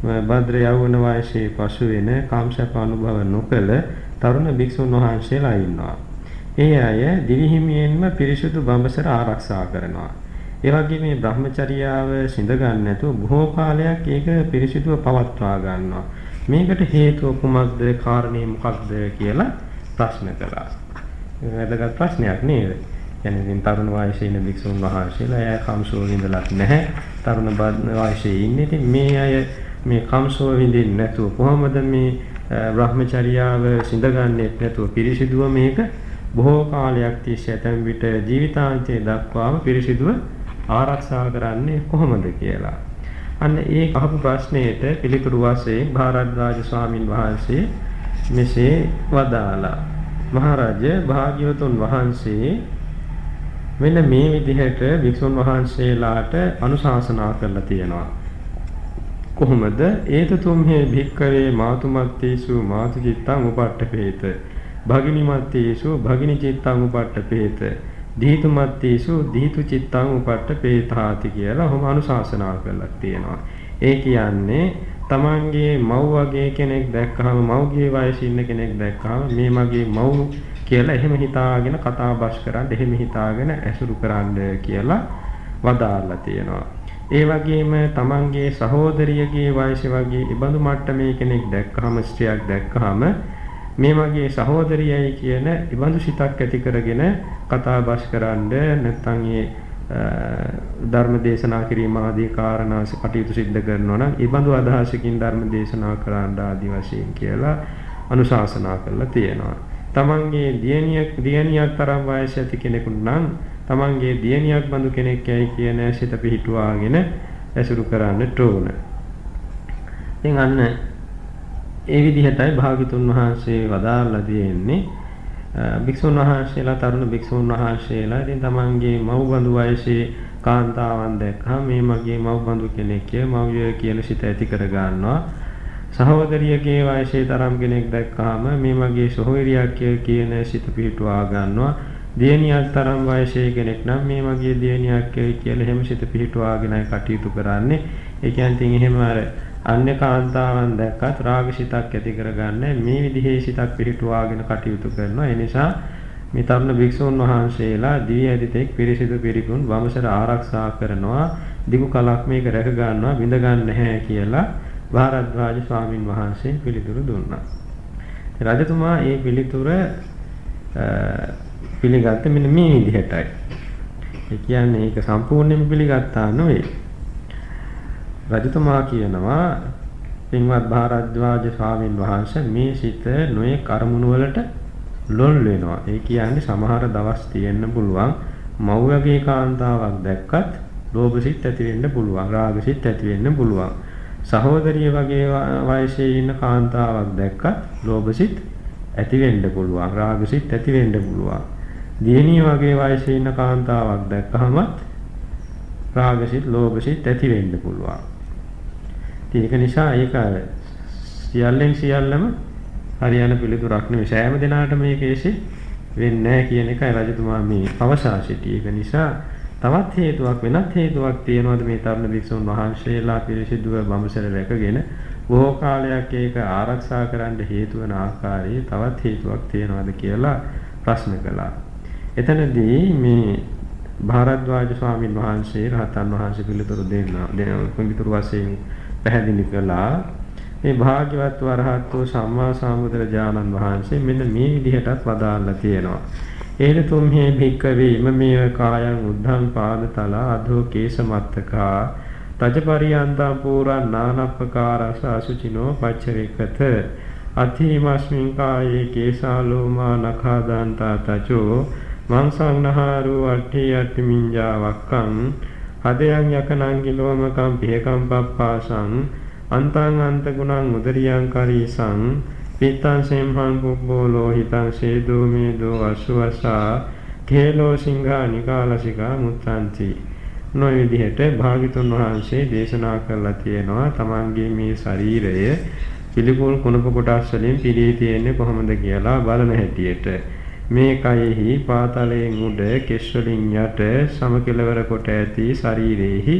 භද්‍ර යෞවන වයසේ පසු වෙන කාම්සප අනුභව නොකළ තරුණ භික්ෂුන් වහන්සේලා ඉන්නවා. ඒ අය දිවිහිමියෙන්ම පිරිසුදු බඹසර ආරක්ෂා කරනවා. ඒ වගේ මේ Brahmacharyaව සිඳ ගන්න නැතුව බොහෝ කාලයක් ඒක පිරිසිදුව පවත්වා ගන්නවා. මේකට හේතුව කුමක්ද? කාරණේ මොකක්ද කියලා ප්‍රශ්න කළා. වැදගත් ප්‍රශ්නයක් නේද? يعني ඉතින් තරුණ වයසේ ඉන්න භික්ෂුන් වහන්සේලා එයා කම්සෝ විඳලත් නැහැ. තරුණ වයසේ ඉන්නේ. ඉතින් මේ අය මේ කම්සෝ විඳින්නේ නැතුව කොහොමද මේ Brahmacharyaව සිඳගන්නේ නැතුව පිරිසිදුව මේක බොහෝ කාලයක් තිස්සේ ඇතැම් විට ජීවිතාන්තය දක්වාම පිරිසිදුව ආරක්ෂා කරන්නේ කොහොමද කියලා. අන්න ඒ අහපු ප්‍රශ්නයට පිළිතුරු වශයෙන් භාරද්වාජ ස්වාමින් වහන්සේ මෙසේ වදාලා මහරජ භාග්‍යවතුන් වහන්සේ මෙන්න මේ විදිහට වික්ෂුන් වහන්සේලාට අනුශාසනා කරලා තියෙනවා. කොහොමද? ඒත තුම්හේ භික්කවේ මාතුමත්තේසු මාතු චිත්තං උපට්ඨපේත භගිනිමත්තේසු භගිනි චිත්තං උපට්ඨපේත දීතුමත්තේසු දීතු චිත්තං උපට්ඨපේතාති කියලා ඔහොම අනුශාසනා කරලා තියෙනවා. ඒ කියන්නේ තමන්ගේ මව් වගේ කෙනෙක් දැක්කහම මව්ගේ වයසේ ඉන්න කෙනෙක් දැක්කහම මේ මගේ මව් කියලා එහෙම හිතාගෙන කතා බස් කරන්න එහෙම හිතාගෙන ඇසුරු කරන්න කියලා වදාarලා තියෙනවා. ඒ වගේම තමන්ගේ සහෝදරියගේ වයසේ වගේ ඉබඳු මට්ටමේ කෙනෙක් දැක්කහම ස්ත්‍රියක් දැක්කහම මේ මගේ සහෝදරියයි කියන ඉබඳු සිතක් ඇති කරගෙන කතා බස් කරන්න නැත්නම් ඒ ධර්ම දේශනා කිරීම ආදී කාරණා කටයුතු සිද්ධ කරනවා නම් ඉබඳු අදහසකින් ධර්ම දේශනා කරන්න ආදී වශයෙන් කියලා අනුශාසනා කරලා තියෙනවා. තමන්ගේ දියණියක් දියණියක් තරම් වයස ඇති කෙනෙකුට නම් තමන්ගේ දියණියක් බඳු කෙනෙක් යයි කියන සිත පිහිටුවාගෙන ඇසුරු කරන්නට ඕන. ඉතින් අන්න ඒ විදිහටයි භාග්‍යතුන් වහන්සේ වදාarලා තියෙන්නේ. භික්ෂුන් වහන්සේලා තරුණ භික්ෂුන් වහන්සේලා ඉතින් තමන්ගේ මව්බඳු වයසේ කාන්තාවන් දැක්කම මේ මගේ මව්බඳු කෙනෙක් මව්ය කියන සිත ඇති කර ගන්නවා. සහෝදරියගේ වයසේ තරම් කෙනෙක් දැක්කම මේ මගේ සොහොයුරියක් කියන සිත පිහිටුවා ගන්නවා. දියණියක් තරම් වයසේ කෙනෙක් නම් මේ මගේ දියණියක් කියලා එහෙම සිත පිහිටුවාගෙනයි කටයුතු කරන්නේ. ඒ කියන්නේ එහෙම අර අන්‍ය කාන්තාවන් දැක්කත් රාගසිතක් ඇති කරගන්න මේ විදිහේ සිතක් පිහිටුවාගෙන කටයුතු කරනවා. ඒ නිසා මේ තරුණ භික්ෂුන් වහන්සේලා දිවි ඇදිතෙක් පිරිසිදු පිරිකුන් වමසර ආරක්ෂා කරනවා. දිගු කලක් මේක රැක ගන්නවා විඳ ගන්න නැහැ කියලා භාරද්වාජ ස්වාමින් වහන්සේ පිළිතුරු දුන්නා. රජතුමා ඒ පිළිතුර පිළිගත්තේ මෙන්න මේ විදිහටයි. ඒ කියන්නේ ඒක සම්පූර්ණයෙන්ම පිළිගත්තා නෙවෙයි. රජතුමා කියනවා පින්වත් භාරද්වාජ ස්වාමින් වහන්සේ මේ සිත නොයේ කර්මුණු වලට ලොල් වෙනවා. ඒ කියන්නේ සමහර දවස් තියෙන්න පුළුවන් මව්වගේ කාන්තාවක් දැක්කත් ලෝභසිත ඇති වෙන්න පුළුවන්. රාගසිත ඇති වෙන්න පුළුවන්. සහෝදරිය වගේ වයසේ ඉන්න කාන්තාවක් දැක්කත් ලෝභසිත ඇති වෙන්න පුළුවන්. රාගසිත ඇති වෙන්න පුළුවන්. දියණිය වගේ වයසේ ඉන්න කාන්තාවක් දැක්කහමත් රාගසිත, ලෝභසිත ඇති වෙන්න පුළුවන්. ඒක නිසා ඒක සියල්ලෙන් සියල්ලම හරියන පිළිතුරක් නෙවෙයි. සෑම දිනාටම මේ කේසෙ වෙන්නේ නැහැ කියන එකයි රජතුමා මේ පවසා සිටියේ. ඒක නිසා තවත් හේතුවක් වෙනත් හේතුවක් තියෙනවද මේ තරුණ භික්ෂුන් වහන්සේලා පිරිසිදුව බඹසර රැකගෙන බොහෝ කාලයක් ඒක ආරක්ෂා කරන්න හේතු වෙන ආකාරයේ තවත් හේතුවක් තියෙනවද කියලා ප්‍රශ්න කළා. එතනදී මේ භාරද්වාජ ස්වාමීන් වහන්සේ රහතන් වහන්සේ පිළිතුරු දෙන්නා. දෙන පිළිතුරු වශයෙන් පැහැදිලි කළා මේ භාග්‍යවත් වරහත්ව සම්මා සම්බුදුරජාණන් වහන්සේ මෙන්න මේ විදිහටත් වදාළා තියෙනවා. ඒන තුම්හේ භික්කවේ ඉමමේව කායං උද්ධං පාදතල අධෝ කේසමත්තකා රජපරියන්තම් පුරා නානප්පකාරස අසුචිනෝ පච්චරේකත අතිමස්මින් කායේ කේසාලෝමා නඛාදාන්තා තචෝ මංසං නහාරු අට්ඨි අට්ඨි මිඤ්ඤා වක්කං හදයන් යකනං කිලෝමකම් පියකම් පප්පාසං අන්තං අන්ත ගුණං උදරියං කරීසං පිත්තං සෙම්හං කුබ්බෝ ලෝහිතං සේදෝ මේදෝ අසුවසා කේලෝ සිංහා නිකාලසිකා මුත්තන්ති. නොය විදිහට භාග්‍යතුන් වහන්සේ දේශනා කරලා තියෙනවා තමන්ගේ මේ ශරීරය පිළිකුල් කුණප කොටස් වලින් පිරී තියෙන්නේ කොහොමද කියලා බලන හැටියට. මේ කයෙහි පාතලයෙන් උඩ කෙස් වලින් යට සමකලවර කොට ඇති ශරීරෙහි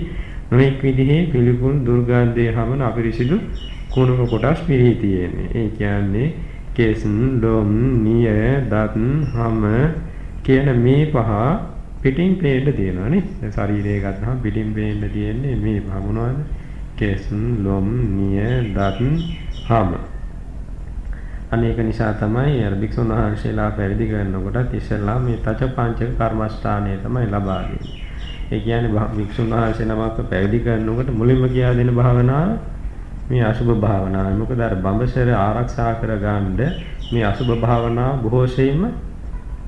නොඑක් විදිහේ පිළිකුල් දුර්ගන්ධයේ හමන අපිරිසිදු කුණප කොටස් පිරී තියෙන්නේ. ඒ කියන්නේ කෙස්, ලොම්, නිය, දත්, හම කියන මේ පහ පිටින් පේන්න තියෙනවා නේ. දැන් ශරීරය ගත්තාම පිටින් පේන්න තියෙන්නේ මේ පහ මොනවද? කෙස්, ලොම්, නිය, දත්, හම. අනේක නිසා තමයි අර භික්ෂුන් වහන්සේලා පැවිදි කරනකොට ඉස්සෙල්ලා මේ තච පංචක කර්මස්ථානය තමයි ලබා දෙන්නේ. ඒ කියන්නේ භික්ෂුන් වහන්සේ නමක් පැවිදි කරනකොට මුලින්ම කියා දෙන භාවනාව මේ අසුභ භාවනාව. මොකද අර බඹසර ආරක්ෂා කරගන්න මේ අසුභ භාවනාව බොහෝ සෙයින්ම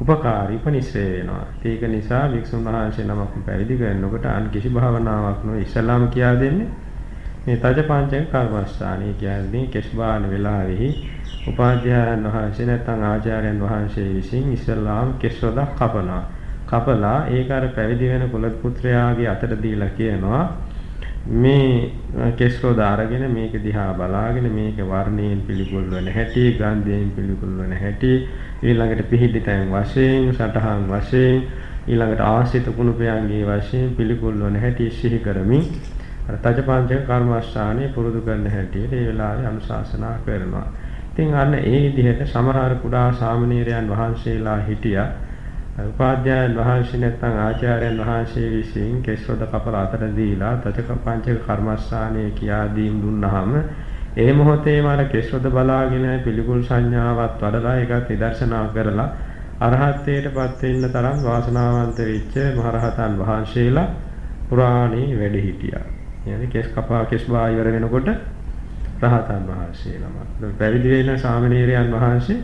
උපකාරී උපනිශ්‍රේ වෙනවා. ඒක නිසා වික්ෂුන් වහන්සේ නමක් පැවිදි කරනකොට අන් කිසි භාවනාවක් නොවේ ඉස්ලාම කියා දෙන්නේ මේ තජ පංචක කර්මස්ථානයේ කියන්නේ කෙස්බාන වෙලාවෙහි උපාධ්‍යායන් වහන්සේ නැත්නම් ආචාර්යයන් වහන්සේ විසින් ඉස්ලාම් කෙස්වදක් කපනවා. කපලා ඒක අර පැවිදි වෙන කුල පුත්‍රයාගේ අතට දීලා කියනවා මේ කෙස්රෝද අරගෙන මේක දිහා බලාගෙන මේක වර්ණයෙන් පිළිකුල් වෙන හැටි, ගන්ධයෙන් පිළිකුල් වෙන හැටි, ඊළඟට පිහිටිතෙන් වශයෙන්, සටහන් වශයෙන්, ඊළඟට ආශ්‍රිත කුණුපයන්ගේ වශයෙන් පිළිකුල් වෙන හැටි සිහි කරමින් අර තජපංච කර්මස්ථානයේ පුරුදු කරන හැටියට ඒ වෙලාවේ අනුශාසනා කරනවා. ඉතින් අන්න ඒ විදිහට සමහර කුඩා සාමණේරයන් වහන්සේලා හිටියා උපාධ්‍යායන් වහන්සේ නැත්නම් ආචාර්යයන් වහන්සේ විසින් කෙස්වද කපලා අතට දීලා තචක පංචක කර්මස්ථානයේ කියා දීම් දුන්නාම ඒ මොහොතේම අර කෙස්වද බලාගෙන පිළිකුල් සංඥාවත් වඩලා ඒකත් නිදර්ශනා කරලා අරහත්ත්වයටපත් වෙන්න තරම් වාසනාවන්ත වෙච්ච මහරහතන් වහන්සේලා පුරාණේ වැඩ හිටියා. يعني කෙස් කපා කෙස් බා ඉවර වෙනකොට රහතන් වහන්සේලම. පැවිදි වෙන සාමණේරයන් වහන්සේ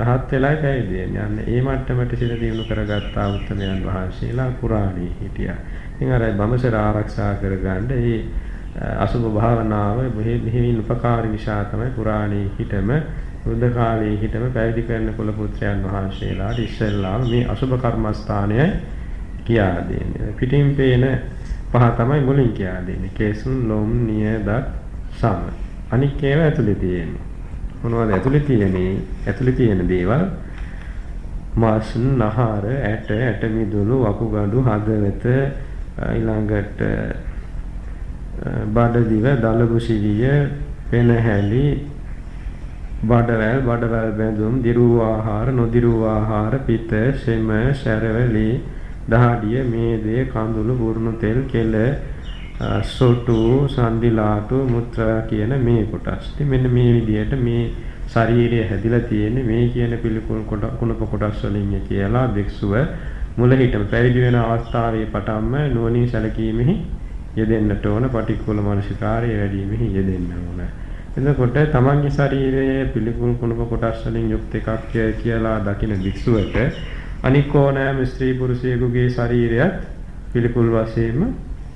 රහත් වෙලායි පැවිදි වෙන්නේ. අන්න ඒ මට්ටමට සිත දියුණු කරගත්තා උත්තමයන් වහන්සේලා පුරාණේ හිටියා. ඉතින් අර බඹසර ආරක්ෂා කරගන්න මේ අසුභ භාවනාව මෙහිමින් උපකාරී නිසා තමයි පුරාණේ හිටම බුද්ධ කාලයේ හිටම පැවිදි කරන කුල පුත්‍රයන් වහන්සේලාට ඉස්සෙල්ලාම මේ අසුභ කර්මස්ථානයයි කියා දෙන්නේ. පිටින් පේන පහ තමයි මුලින් කියා දෙන්නේ. කේසුන්, ලොම්, නිය, දත්, සම. අනික් ඒවා ඇතුලේ තියෙන්නේ. මොනවද ඇතුලේ තියෙන්නේ? ඇතුලේ තියෙන දේවල් මාස්, නහර, ඇට, ඇට මිදුළු, වකුගඩු, හදවත ඊළඟට බඩදිව, දලබු සිවිය, පෙනහැලි, බඩවැල්, බඩවැල් බැඳුම්, දිරුව ආහාර, නොදිරුව ආහාර, පිත, සෙම, ශරවලි, දහඩිය, මේදේ, කඳුළු, බුරුණු තෙල්, කෙල, සොටු, සන්දිලාටු, මුත්‍රා කියන මේ කොටස්. ඉතින් මෙන්න මේ විදිහට මේ ශරීරය හැදිලා තියෙන්නේ මේ කියන පිළිකුල් කුණප කොටස් වලින් කියලා භික්ෂුව මුල හිටම පැවිදි වෙන අවස්ථාවේ පටන්ම නුවණින් සැලකීමෙහි යෙදෙන්නට ඕන පටික්කුල මනසිකාරය වැඩිමෙහි යෙදෙන්න ඕන. එතකොට තමන්ගේ ශරීරයේ පිළිකුල් කුණප කොටස් වලින් යුක්ත එකක් කියලා දකින භික්ෂුවට අනික් ඕනෑම ස්ත්‍රී පුරුෂයෙකුගේ ශරීරයත් පිළිකුල් වශයෙන්ම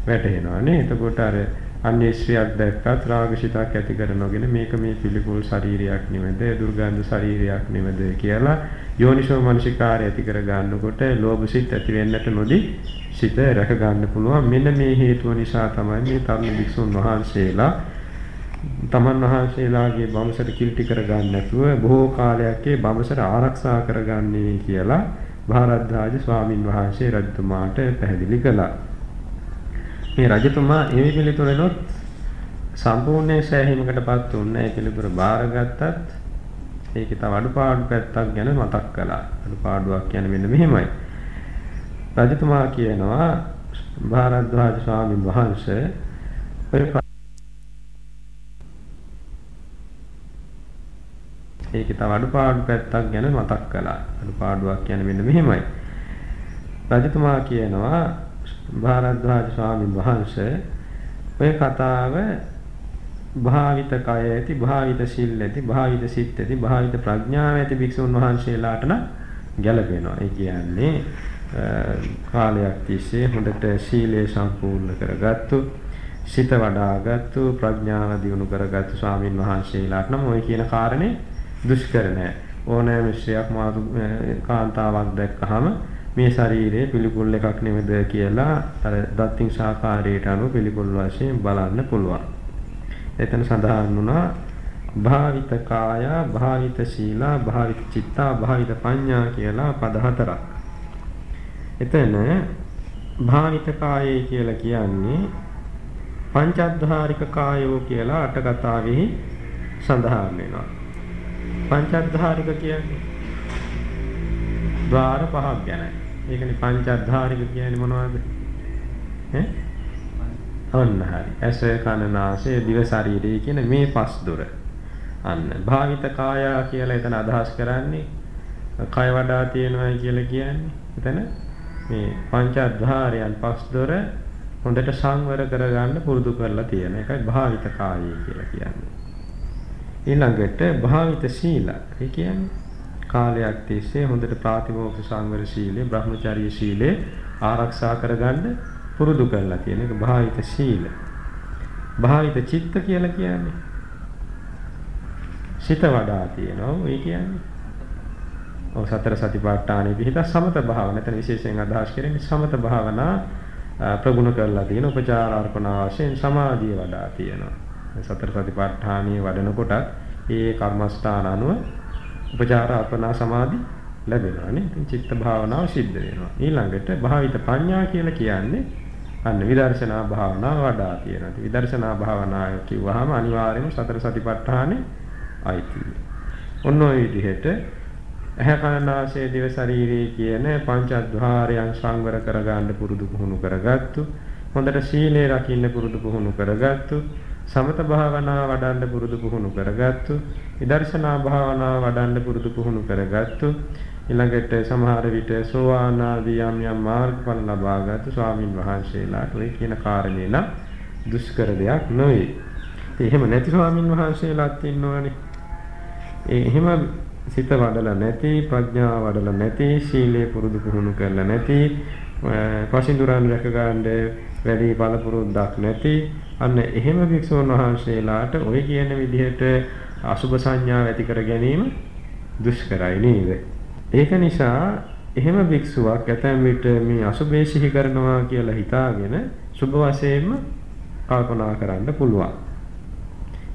වැටහෙනවා නේ. එතකොට අර අන්‍ය ශ්‍රියක් දැක්කත් රාගසිතක් ඇති කර නොගෙන මේක මේ පිළිකුල් ශරීරයක් නෙමෙද දුර්ගන්ධ ශරීරයක් නෙමෙද කියලා යෝනිසෝ මනසිකාරය ඇති කර ගන්නකොට ලෝභසිත ඇති වෙන්නට නොදී සිත රැක ගන්න පුළුවන් මෙන්න මේ හේතුව නිසා තමයි මේ තරුණ භික්ෂුන් වහන්සේලා තමන් වහන්සේලාගේ බඹසර කිල්ටි කර ගන්න නැතුව බොහෝ කාලයක් ඒ බඹසර ආරක්ෂා කරගන්නේ කියලා භාරද්වාජ ස්වාමින් වහන්සේ රජතුමාට පැහැදිලි කළා. මේ රජතුමා ඒ පිළිතුරනොත් සම්පූර්ණ සෑහීමකටපත් වුණා. ඒ පිළිතුර බාරගත්තත් ඒකේ තව අඩුපාඩු පැත්තක් ගැන මතක් කළා. අඩුපාඩුවක් කියන්නේ මෙන්න මෙහෙමයි. රජතුමා කියනවා භාරද්වාජ ස්වාමීන් වහන්සේ ඒකේ තව අඩුපාඩු පැත්තක් ගැන මතක් කළා. අඩුපාඩුවක් කියන්නේ මෙන්න මෙහෙමයි. රජතුමා කියනවා භාරද්වාජ ස්වාමීන් වහන්සේ ඔය කතාව භාවිත කය ඇති භාවිත සිල් ඇති භාවිත සිත් ඇති භාවිත ප්‍රඥාව ඇති භික්ෂුන් වහන්සේලාට නම් ගැළපෙනවා. ඒ කියන්නේ කාලයක් තිස්සේ හොඳට සීලය සම්පූර්ණ කරගත්තු සිත වඩාගත්තු ප්‍රඥාව දියුණු කරගත්තු ස්වාමින් වහන්සේලාට නම් ওই කියන කාරණේ දුෂ්කර නැහැ. ඕනෑම ශ්‍රයක් මාතු කාන්තාවක් දැක්කහම මේ ශරීරයේ පිළිකුල් එකක් නෙමෙද කියලා අර දත්තිං සාකාරයට අනුව පිළිකුල් වශයෙන් බලන්න පුළුවන්. එතන සඳහන් වුණා භාවිත කාය, භාවිත සීලා, භාවිත චිත්තා, භාවිත පඤ්ඤා කියලා පද හතරක්. එතන භාවිත කායය කියලා කියන්නේ පංචද්ධාරික කායෝ කියලා අටකතාවෙහි සඳහන් වෙනවා. පංචද්ධාරික කියන්නේ ద్వාර පහක් ගැනයි. ඒකනේ පංචද්ධාරික කියන්නේ මොනවද? ඈ? අන්න හරි. ඇස කන නාසය දිව ශරීරය කියන මේ පස් දොර. අන්න භාවිත කාය කියලා එතන අදහස් කරන්නේ කය වඩා තියෙනවා කියලා කියන්නේ. එතන මේ පංචඅද්ධාරයන් පස් දොර හොඳට සංවර කරගන්න පුරුදු කරලා තියෙන එකයි භාවිත කායය කියලා කියන්නේ. ඊළඟට භාවිත සීල. ඒ කියන්නේ කාලයක් තිස්සේ හොඳට ප්‍රාතිමෝක්ෂ සංවර සීලය, බ්‍රහ්මචාරී සීලය ආරක්ෂා කරගන්න පුරුදු කරලා තියෙන එක භාවිත සීල. භාවිත චිත්ත කියලා කියන්නේ සිත වඩා තියෙනවා. ඒ කියන්නේ ඔව් සතර සතිපට්ඨානෙ පිහිට සමත භාවන. එතන විශේෂයෙන් අදහස් කරන්නේ සමත භාවනා ප්‍රගුණ කරලා තියෙන උපචාර අර්පණා වශයෙන් සමාධිය වඩා තියෙනවා. සතර සතිපට්ඨානිය වඩනකොට ඒ කර්මස්ථාන අනුව උපචාර අර්පණා සමාධි ලැබෙනවා නේ. ඉතින් චිත්ත භාවනාව සිද්ධ වෙනවා. ඊළඟට භාවිත ප්‍රඥා කියලා කියන්නේ අන්න විදර්ශනා භාවනාව වඩා තියෙනවා. විදර්ශනා භාවනාව කිව්වහම අනිවාර්යයෙන්ම සතර සතිපට්ඨානෙ අයිති. ඔන්න ඔය විදිහට ඇහැ කන නාසය දිව ශරීරයේ කියන පංචඅද්වාරයන් සංවර කරගන්න පුරුදු පුහුණු කරගත්තු හොඳට සීලය රකින්න පුරුදු පුහුණු කරගත්තු සමත භාවනා වඩන්න පුරුදු පුහුණු කරගත්තු විදර්ශනා භාවනා වඩන්න පුරුදු පුහුණු කරගත්තු ඊළඟට සමහර විට සෝවාන් ආදී යම් යම් මාර්ගඵල ලබාගත් ස්වාමින් වහන්සේලාට ඔය කියන කාරණේ නම් දුෂ්කර දෙයක් නෙවෙයි. ඒ එහෙම නැති ස්වාමින් වහන්සේලාත් ඉන්නවනේ. ඒ එහෙම සිත වඩලා නැති ප්‍රඥාව වඩලා නැති සීලය පුරුදු පුහුණු කරලා නැති පසින්දුරන් රැක ගන්න වැඩි බලපුරුද්දක් නැති අන්න එහෙම භික්ෂුන් වහන්සේලාට ওই කියන විදිහට අසුභ සංඥාව ඇති කර ගැනීම දුෂ්කරයි නේද? ඒක නිසා එහෙම භික්ෂුවක් ඇතැම් විට මේ අසුභේ සිහි කරනවා කියලා හිතාගෙන සුභ වශයෙන්ම කල්පනා කරන්න පුළුවන්.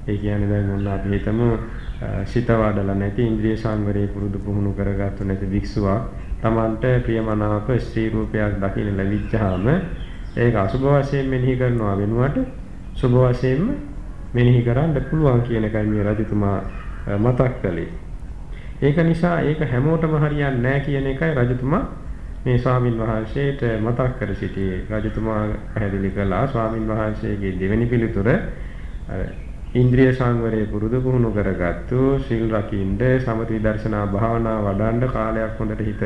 ඒ කියන්නේ දැන් මොනවා අපි හිතමු සිත වඩලා නැති ඉන්ද්‍රිය සංවරේ පුරුදු පුහුණු කරගත්තු නැති භික්ෂුවක් Tamanට ප්‍රියමනාප ස්ත්‍රී රූපයක් දකින්න ලැබිච්චාම ඒක අසුභ වශයෙන් මෙනෙහි කරනවා වෙනුවට සුභ වශයෙන්ම මෙනෙහි කරන්න පුළුවන් කියන එකයි මේ රජතුමා මතක් කළේ. ඒක නිසා ඒක හැමෝටම හරියන්නේ නැහැ කියන එකයි රජතුමා මේ ස්වාමින් වහන්සේට මතක් කර සිටියේ රජතුමා පැහැදිලි කළා ස්වාමින් වහන්සේගේ දෙවෙනි පිළිතුර ඉන්ද්‍රිය සංවරය පුරුදු පුහුණු කරගත්තු සිල් රකින්න සමථ විදර්ශනා භාවනා වඩන්න කාලයක් හොඳට හිත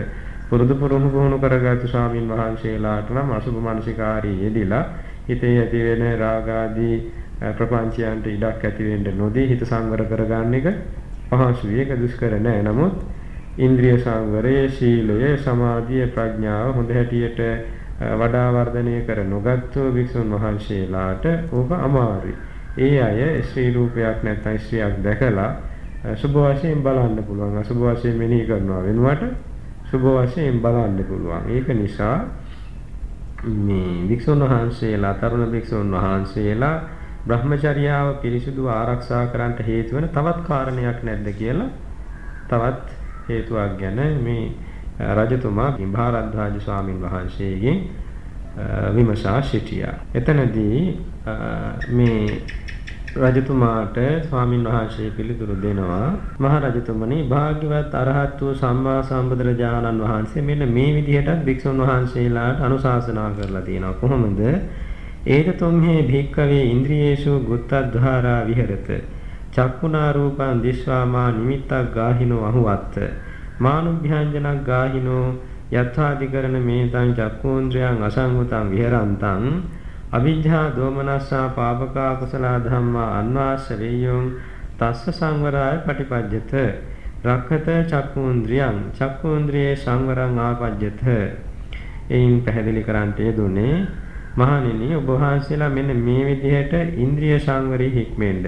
පුරුදු පුරුදු පුහුණු කරගත්තු ස්වාමින් වහන්සේලාට නම් අසුභ මානසිකාරී යෙදිලා හිතේ ඇති වෙන රාග ආදී ප්‍රපංචයන්ට ඉඩක් ඇති වෙන්න නොදී හිත සංවර කරගන්න එක පහසුයි ඒක දුෂ්කර නෑ නමුත් ඉන්ද්‍රිය සංවරය ශීලය සමාධිය ප්‍රඥාව හොඳ හැටියට වඩා වර්ධනය කර නොගත්තු වික්ෂුන් වහන්සේලාට ඕක අමාරුයි. ඒ අය ශ්‍රී රූපයක් නැත්නම් ශ්‍රියක් දැකලා සුභ වශයෙන් බලන්න පුළුවන්. අසුභ වශයෙන් මෙනෙහි කරනවා වෙනුවට සුභ වශයෙන් බලන්න පුළුවන්. ඒක නිසා මේ වික්ෂුන් වහන්සේලා තරුණ වික්ෂුන් වහන්සේලා බ්‍රහ්මචර්යාව පිරිසිදු ආරක්ෂා කරන්නට හේතු වෙන තවත් කාරණයක් නැද්ද කියලා තවත් හේතුවක් ගැන මේ රජතුමා භාරද්වාජ ස්වාමින් වහන්සේගෙන් විමසා සිටියා. එතනදී මේ රජතුමාට ස්වාමින් වහන්සේ පිළිතුරු දෙනවා. මහ රජතුමනි භාග්‍යවත් අරහත් වූ සම්මා සම්බුදුරජාණන් වහන්සේ මෙන්න මේ විදිහටත් භික්ෂුන් වහන්සේලාට අනුශාසනා කරලා තියෙනවා. කොහොමද? ඒතතුම්හි භික්කවේ ඉන්ද්‍රියේසු ගුත්තද්වාරා විහෙරත චක්කුණා රූපං දිස්වාමා නිමිත්තක් ගාහිනෝ අහුවත්ත මානුභ්‍යංජනක් ගාහිනෝ යථාධිකරණ මේතං චක්කූන්ද්‍රයන් අසංගතං විහෙරන්තං අවිජ්ජා දෝමනස්සා පාපකා කුසල ධම්මා අන්වාස්ස වේයොං තස්ස සංවරාය පටිපජ්ජත රක්ඛත චක්කූන්ද්‍රයන් චක්කූන්ද්‍රයේ සංවරං ආපජ්ජත එයින් පැහැදිලි කරන්ට යෙදුනේ මහණෙනි ඔබ වහන්සේලා මෙන්න මේ විදිහට ඉන්ද්‍රිය සංවරී හික්මෙන්ද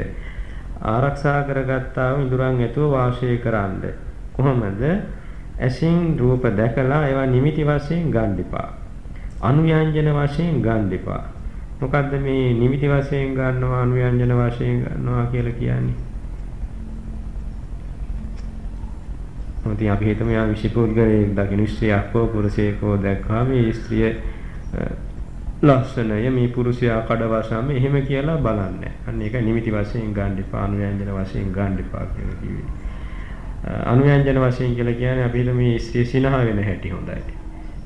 ආරක්ෂා කරගත්තා වූ ඉඳුරන් ඇතුව වාසය කරන්න. කොහොමද? ඇසින් රූප දැකලා ඒවා නිමිති වශයෙන් ගන්න එපා. අනුයන්ජන වශයෙන් ගන්න එපා. මොකද්ද මේ නිමිති වශයෙන් ගන්නවා අනුයන්ජන වශයෙන් ගන්නවා කියලා කියන්නේ? මොකද අපි හිතමු යා විශේෂපුද්ගලයෙක් දකින්න ස්ත්‍රියක් හෝ පුරුෂයෙක් හෝ දැක්කාම මේ ස්ත්‍රිය ලස්සනය මේ පුරුෂයා කඩවසම එහෙම කියලා බලන්නේ. අන්න ඒක නිමිති වශයෙන් ගන්න එපා අනුයන්ජන වශයෙන් ගන්න එපා කියලා කිව්වේ. අනුයන්ජන වශයෙන් කියලා කියන්නේ අපි මේ ස්ත්‍රී සිනහ වෙන හැටි හොඳයි.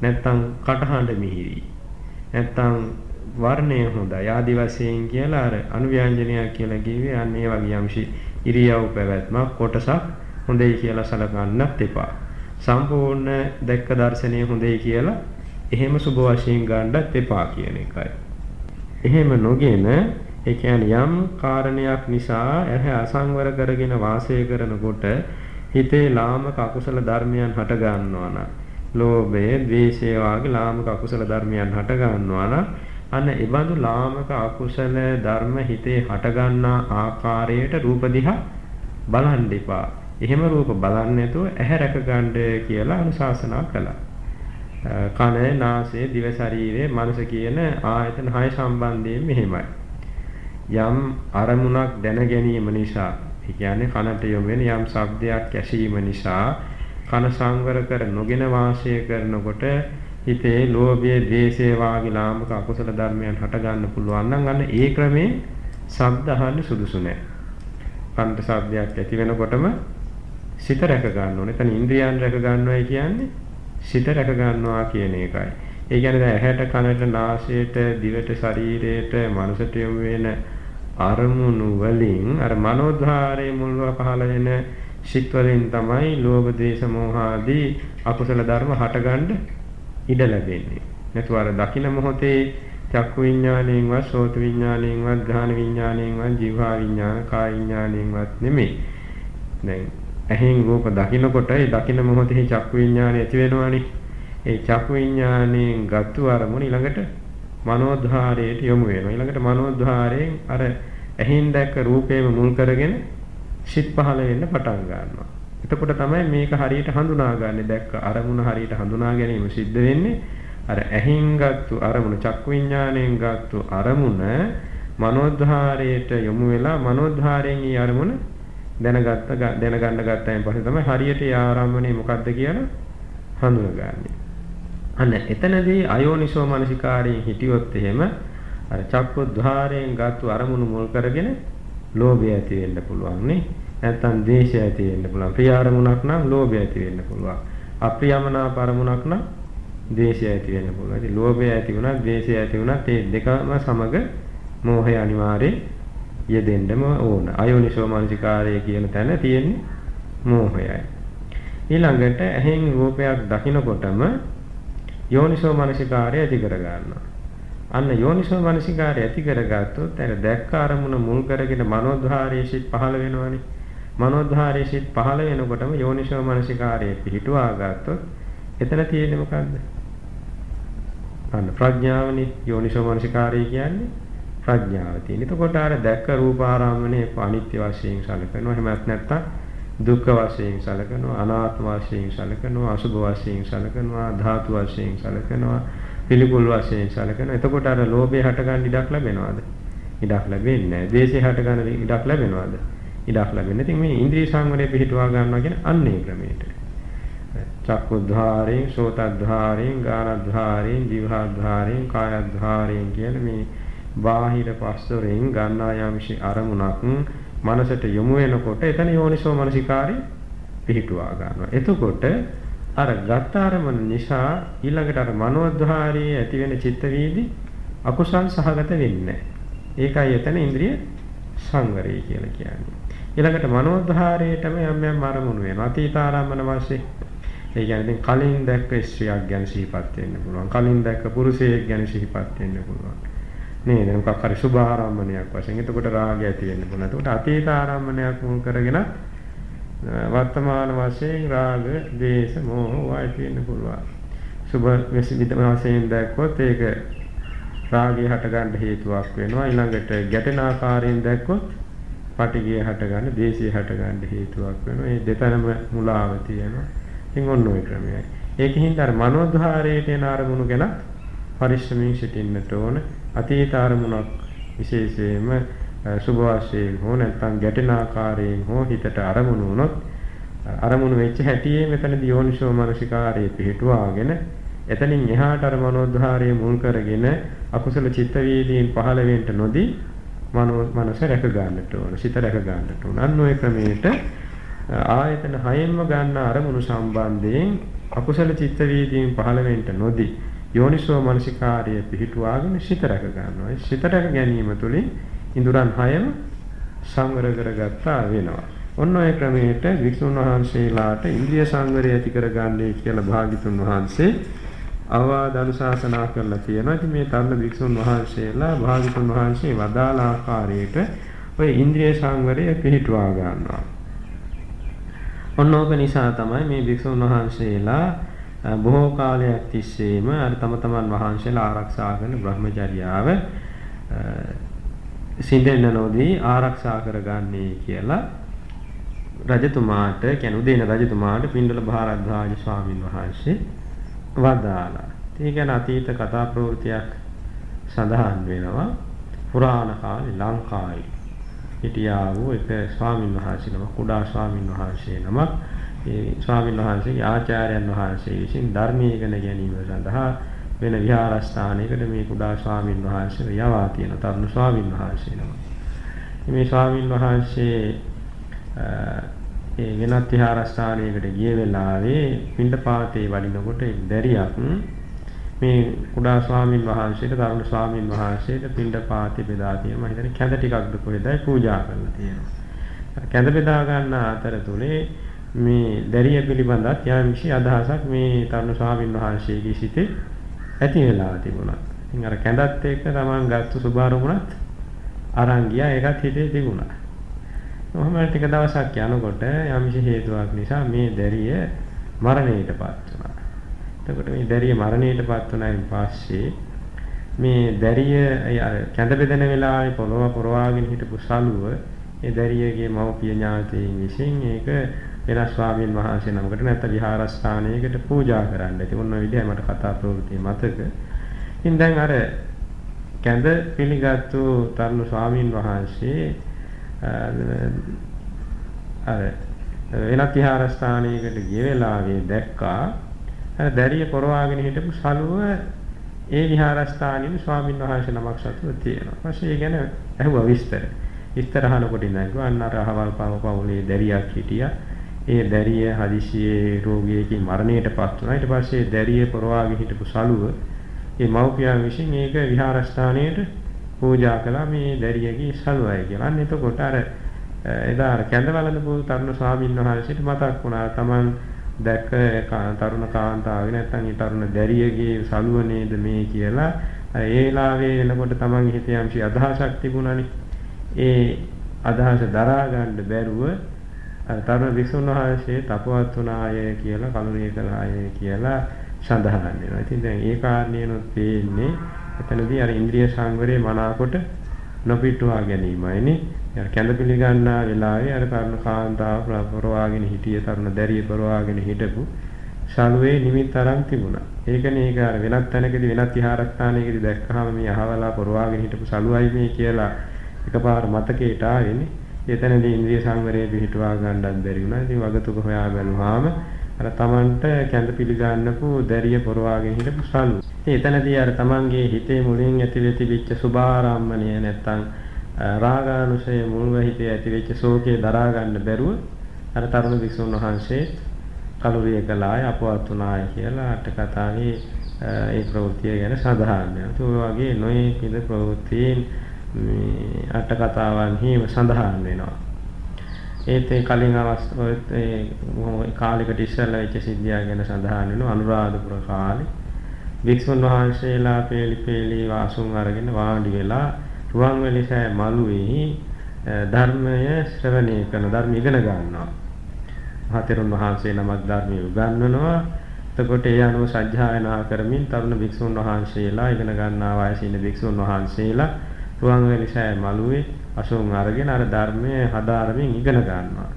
නැත්තම් කටහඬ මිහිරි. නැත්තම් වර්ණය හොඳයි. ආදි වශයෙන් කියලා අර අනුව්‍යංජනයක් කියලා කිව්වේ අන්න ඒ වගේ යම්ෂි ඉරියව් පැවැත්මක් කොටසක් හොඳයි කියලා සලකන්නත් එපා. සම්පූර්ණ දැක්ක දර්ශනය හොඳයි කියලා එහෙම සුබ වශයෙන් ගන්නත් එපා කියන එකයි. එහෙම නොගෙන ඒ කියන්නේ යම් කාරණයක් නිසා ඇහැ අසංවර කරගෙන වාසය කරනකොට හිතේ ලාමක අකුසල ධර්මයන් හට ගන්නවා නම් ලෝභය, ද්වේෂය වගේ ලාමක අකුසල ධර්මයන් හට ගන්නවා නම් අන්න ඒබඳු ලාමක අකුසල ධර්ම හිතේ හට ගන්නා ආකාරයට රූප දිහා බලන් දෙපා. එහෙම රූප බලන්නේ නැතුව ඇහැ රැක ගන්න කියලා අනුශාසනා කළා. කන, නාසය, දිව ශරීරය, මනස කියන ආයතන හය සම්බන්ධයෙන් මෙහෙමයි. යම් අරමුණක් දැන ගැනීම නිසා, ඒ කියන්නේ කනට යොමු වෙන යම් ශබ්දයක් ඇසීම නිසා කන සංවර කර නොගෙන වාසය කරනකොට හිතේ ලෝභය, ද්වේෂය වාගේ ලාමක අකුසල ධර්මයන් හට ගන්න පුළුවන් නම් අන්න ඒ ක්‍රමේ ශබ්ද අහන්න සුදුසු නැහැ. කන්ට ශබ්දයක් ඇති වෙනකොටම සිත රැක ගන්න ඕනේ. එතන ඉන්ද්‍රියයන් රැක ගන්නවයි කියන්නේ සිත රැක ගන්නවා කියන එකයි. ඒ කියන්නේ දැන් ඇහැට කනට නාසයට දිවට ශරීරයට මනසට යොමු වෙන අරමුණු වලින් අර මනෝද්වාරයේ මුල්ව පහළ වෙන සිත් වලින් තමයි ලෝභ දේශ මොහ ආදී අකුසල ධර්ම හටගන්න ඉඩ ලැබෙන්නේ. නැතුව අර දකින මොහොතේ චක්කු විඥාණයෙන්වත් සෝත විඥාණයෙන්වත් ගාහන විඥාණයෙන්වත් ජීවා විඥාන කාය විඥාණයෙන්වත් නෙමෙයි. දැන් ඇහෙන් රූප දකිනකොට ඒ දකින මොහොතේ චක්කු විඥානය ඇති වෙනවනේ. ඒ චක්කු විඥාණයෙන් ගත්තු අරමුණ ඊළඟට මනෝද්වාරයට යොමු වෙනවා. ඊළඟට මනෝද්වාරයෙන් අර ඇහෙන් දැක්ක රූපේම මුල් කරගෙන සිත් පහළ වෙන්න පටන් ගන්නවා. එතකොට තමයි මේක හරියට හඳුනාගන්නේ. දැක්ක අරමුණ හරියට හඳුනා ගැනීම සිද්ධ වෙන්නේ අර ඇහෙන් ගත්තු අරමුණ චක්කු විඥාණයෙන් ගත්තු අරමුණ මනෝද්වාරයට යොමු වෙලා මනෝද්වාරයෙන් ඊ අරමුණ දැනගත්ත දැනගන්න ගත්තයින් පස්සේ තමයි හරියට ඒ ආරම්භනේ මොකද්ද කියලා හඳුනගන්නේ. අන්න එතනදී අයෝනිසෝ මනසිකාරයෙන් හිටියොත් එහෙම අර චක්කෝද්්වාරයෙන් ගත්තු අරමුණු මුල් කරගෙන ලෝභය ඇති වෙන්න පුළුවන් නේ. නැත්තම් ද්වේෂය ඇති වෙන්න පුළුවන්. ප්‍රිය අරමුණක් නම් ලෝභය ඇති වෙන්න පුළුවන්. අප්‍රියමනාප අරමුණක් නම් ද්වේෂය ඇති වෙන්න පුළුවන්. ඉතින් ලෝභය ඇති වුණා, ද්වේෂය ඇති වුණා, ඒ දෙකම සමග මෝහය අනිවාර්යෙන් යෙදෙන්නම ඕන. අයෝනිසෝ මනසිකාරය කියන තැන තියෙන්නේ මෝහයයි. ඊළඟට ඇහෙන් රූපයක් දකිනකොටම යෝනිසෝ මනසිකාරය ඇති කර ගන්නවා. අන්න යෝනිසෝ මනසිකාරය ඇති කරගත්තොත් අර දැක්ක අරමුණ මුල් කරගෙන මනෝද්වාරයේ සිත් පහළ වෙනවනේ. මනෝද්වාරයේ සිත් පහළ වෙනකොටම යෝනිසෝ මනසිකාරයේ පිහිටුවා ගත්තොත් එතන තියෙන්නේ මොකද්ද? අන්න ප්‍රඥාවනේ යෝනිසෝ මනසිකාරය කියන්නේ ප්‍රඥාව තියෙන. එතකොට අර දැක්ක රූපාරාමණය අනිත්‍ය වශයෙන් සැලකනවා. එහෙමත් නැත්නම් දුක්ඛ වශයෙන් සැලකනවා, අනාත්ම වශයෙන් සැලකනවා, අසුභ වශයෙන් සැලකනවා, ධාතු වශයෙන් සැලකනවා, පිළිකුල් වශයෙන් සැලකනවා. එතකොට අර ලෝභය හටගන්න ඉඩක් ලැබෙනවද? ඉඩක් ලැබෙන්නේ නැහැ. ද්වේෂය හටගන්න ඉඩක් ලැබෙනවද? ඉඩක් ලැබෙන්නේ. ඉතින් මේ ඉන්ද්‍රිය සංවරය පිහිටුවා ගන්නවා කියන අන්නේ ක්‍රමයට. චක්කුද්ධාරයෙන්, සෝතද්ධාරයෙන්, ගානද්ධාරයෙන්, ජීවහද්ධාරයෙන්, කායද්ධාරයෙන් කියන මේ බාහිර පස්වරෙන් ගන්නා යම්ෂි අරමුණක් මනසට යොමු වෙනකොට එතන යෝනිසෝ මනසිකාරය පිහිටුවා ගන්නවා. එතකොට අර ගත අරමුණ නිසා ඊළඟට අර මනෝද්වාරයේ ඇති වෙන චිත්ත වීදි අකුසල් සහගත වෙන්නේ ඒකයි එතන ඉන්ද්‍රිය සංවරය කියලා කියන්නේ. ඊළඟට මනෝද්වාරයේටම යම් යම් අරමුණු වෙනවා. අතීත ආරම්මන වශයෙන් ඒ කියන්නේ කලින් දැක්ක ස්ත්‍රියක් ගැන සිහිපත් වෙන්න පුළුවන්. කලින් දැක්ක පුරුෂයෙක් ගැන සිහිපත් වෙන්න පුළුවන්. නේද? මොකක් හරි සුභ ආරම්මණයක් වශයෙන්. එතකොට රාගය ඇති වෙන්න පුළුවන්. එතකොට අතීත ආරම්මණයක් මුල් කරගෙන වර්තමාන වශයෙන් රාග, දේශ, මෝහ ඇති වෙන්න පුළුවන්. සුභ විසිත වශයෙන් දැක්කොත් ඒක රාගය හටගන්න හේතුවක් වෙනවා. ඊළඟට ගැටෙන ආකාරයෙන් දැක්කොත් පටිගය හටගන්න, දේශය හටගන්න හේතුවක් වෙනවා. මේ දෙතනම මුලාව තියෙනවා. ඉතින් ඔන්න ඔය ක්‍රමයයි. ඒකෙන් අර මනෝධාරයට එන අරමුණු ගැන පරිස්සමින් සිටින්නට ඕන. අතීත අරමුණක් විශේෂයෙන්ම සුභ වශයෙන් හෝ නැත්නම් ගැටෙන ආකාරයෙන් හෝ හිතට අරමුණු වුණොත් අරමුණු වෙච්ච හැටියේ මෙතනදී යෝනිසෝ මනසිකාරයේ පිහිටුවාගෙන එතනින් එහාට අර මනෝද්වාරයේ මුල් කරගෙන අකුසල චිත්ත වීදීන් පහළ වෙන්න නොදී මනෝ මනස රැක ගන්නට ඕන සිත රැක ගන්නට ඕන අන්න ওই ක්‍රමයට ආයතන හයෙන්ම ගන්න අරමුණු සම්බන්ධයෙන් අකුසල චිත්ත වීදීන් පහළ වෙන්න නොදී යෝනිසෝ මනසිකාර්යය පිහිටුවාගෙන සිත රැක ගන්නවා. සිත රැක ගැනීම තුළින් ඉඳුරන් හයම සංවර කරගත්තා වෙනවා. ඔන්න ඔය ක්‍රමයට වික්ෂුන් වහන්සේලාට ඉන්ද්‍රිය සංවරය ඇති කරගන්නේ කියලා භාග්‍යතුන් වහන්සේ අවවාද අනුශාසනා කරලා තියෙනවා. ඉතින් මේ තරුණ වික්ෂුන් වහන්සේලා භාග්‍යතුන් වහන්සේ වදාළ ආකාරයට ඔය ඉන්ද්‍රිය සංවරය පිහිටුවා ගන්නවා. ඔන්න ඕක නිසා තමයි මේ වික්ෂුන් වහන්සේලා බොහෝ කාලයක් තිස්සේම අර තම තමන් වහන්සේලා ආරක්ෂා කරන බ්‍රහ්මචර්යාව සිඳෙන්න නොදී ආරක්ෂා කරගන්නේ කියලා රජතුමාට කියන උදේන රජතුමාට පින්ඩල භාරද්වාජ ස්වාමින් වහන්සේ වදාලා. ඒ කියන්නේ අතීත කතා ප්‍රවෘත්තියක් සඳහන් වෙනවා පුරාණ කාලේ ලංකාවේ හිටියා වූ එක ස්වාමින් වහන්සේ නම කුඩා ස්වාමින් වහන්සේ නමක් ඒ ස්වාමීන් වහන්සේගේ ආචාර්යයන් වහන්සේ විසින් ධර්මීය ඉගෙන ගැනීම සඳහා වෙන විහාරස්ථානයකට මේ කුඩා ස්වාමීන් වහන්සේ යවා තියෙන තරුණ ස්වාමීන් වහන්සේ නම. මේ ස්වාමීන් වහන්සේ ඒ වෙනත් විහාරස්ථානයකට ගිය වෙලාවේ පින්ඩපාතේ වඩිනකොට දැරියක් මේ කුඩා ස්වාමීන් වහන්සේට තරුණ ස්වාමීන් වහන්සේට පින්ඩපාතේ බෙදා තියෙනවා. මම හිතන්නේ කැඳ ටිකක්ද කොහෙදයි පූජා කරලා තියෙනවා. කැඳ බෙදා ගන්න අතරතුරේ මේ දැරිය පිළිබඳත් යම්කිසි අදහසක් මේ තරුණ ස්වාමීන් වහන්සේගේ සිතේ ඇති වෙලා තිබුණා. ඉතින් අර කැඳත් එක්ක තමන් ගත්ත සුභාරමුණත් අරන් ගියා ඒකත් හිතේ තිබුණා. කොහොම ටික දවසක් යනකොට යම්කිසි හේතුවක් නිසා මේ දැරිය මරණයටපත් වුණා. එතකොට මේ දැරිය මරණයටපත් වුණායින් පස්සේ මේ දැරිය අර කැඳ බෙදෙන වෙලාවේ පොළොව පුරවාගෙන හිටපු සලුව ඒ දැරියගේ මව්පිය ඥාතීන් විසින් ඒක වෙනස් ස්වාමීන් වහන්සේ නමකට නැත්නම් විහාරස්ථානයකට පූජා කරන්න. ඉතින් ඔන්න ඔය විදිහයි මට කතා ප්‍රවෘත්ති මතක. ඉතින් දැන් අර කැඳ පිළිගත්තු තරුණ ස්වාමීන් වහන්සේ අර වෙනත් විහාරස්ථානයකට ගිය වෙලාවේ දැක්කා අර දැරිය පොරවාගෙන හිටපු සලුව ඒ විහාරස්ථානයේ ස්වාමීන් වහන්සේ නමක් සතුව තියෙනවා. ඊපස්සේ ඒ ගැන ඇහුවා විස්තර. විස්තර අහනකොට ඉඳන් අන්න අර අහවල් පව පවුලේ දැරියක් හිටියා. ඒ දැරිය හදිසියේ රෝගියෙකුගේ මරණයටපත් වුණා. ඊට පස්සේ දැරිය පොරවාගෙන හිටපු සලුව ඒ මව්පියන් විසින් ඒක විහාරස්ථානයට පූජා කළා මේ දැරියගේ සලුවයි කියලා. අන්න එතකොට අර එදා අර කැඳවලඳපු තරුණ ස්වාමීන් වහන්සේට මතක් වුණා තමන් දැක්ක තරුණ කාන්තාවගේ නැත්නම් ඒ තරුණ දැරියගේ සලුව නේද මේ කියලා ඒ වෙලාවේ එනකොට තමන්ගේ හිතේ යම්සි අදහසක් තිබුණානේ. ඒ අදහස දරා ගන්න බැරුව තරුණ විසුණු වහන්සේ තපවත් වුණාය කියලා කලුරිය කළාය කියලා සඳහන් වෙනවා. ඉතින් දැන් ඒ කාරණේනොත් පේන්නේ එතනදී අර ඉන්ද්‍රිය සංවරයේ මනාකොට නොපිටුවා ගැනීමයිනේ. අර කැඳ පිළිගන්නා වෙලාවේ අර තරුණ කාන්තාව ප්‍රවවාගෙන හිටිය තරුණ දැරිය ප්‍රවවාගෙන හිටපු ශාලුවේ නිමිත් අරන් තිබුණා. ඒකනේ ඒක අර වෙනත් තැනකදී වෙනත් විහාරස්ථානයකදී දැක්කහම මේ අහවලා ප්‍රවවාගෙන හිටපු ශාලුවයි මේ කියලා එකපාර මතකයට ආවෙනේ. එතනදී ඉන්ද්‍රිය සංවරය පිහිටුවා ගන්නත් බැරි වුණා. ඉතින් වගතුක හොයා බැලුවාම අර Tamanට කැඳ පිළිගන්නපු දැරිය පොරවාගෙන හිටපු සල්ලු. ඉතින් එතනදී අර Tamanගේ හිතේ මුලින් ඇති වෙච්ච සුභාරම්මණය නැත්තම් රාගානුසය මුල්ව හිතේ ඇති වෙච්ච ශෝකය දරා ගන්න බැරුව අර තරුණ විසුණු වහන්සේ කලුරිය කළාය අපවත් වුණාය කියලා අට කතාවේ ඒ ප්‍රවෘත්තිය ගැන සඳහන් වෙනවා. ඒ වගේ නොයේ පිළ ප්‍රවෘත්තීන් මේ අට කතාවන්හිම සඳහන් වෙනවා. ඒත් ඒ කලින් අවස්ථාවේ කාලයකට ඉස්සෙල්ලා වෙච්ච සිද්ධියක් ගැන සඳහන් වෙනවා අනුරාධපුර කාලේ. වික්ෂුන් වහන්සේලා පෙළි පෙළි වාසුන් අරගෙන වාඩි වෙලා රුවන්වැලි සෑ මළුවේ ධර්මය ශ්‍රවණය කරන ධර්ම ඉගෙන ගන්නවා. මහතෙරුන් වහන්සේ නමක් ධර්මය උගන්වනවා. එතකොට ඒ අනුව සත්‍යයනා කරමින් තරුණ භික්ෂුන් වහන්සේලා ඉගෙන ගන්නා වයසින් භික්ෂුන් වහන්සේලා රුවන්වැලි සෑ මළුවේ අසුන් අරගෙන අර ධර්මයේ හදාරමින් ඉගෙන ගන්නවා.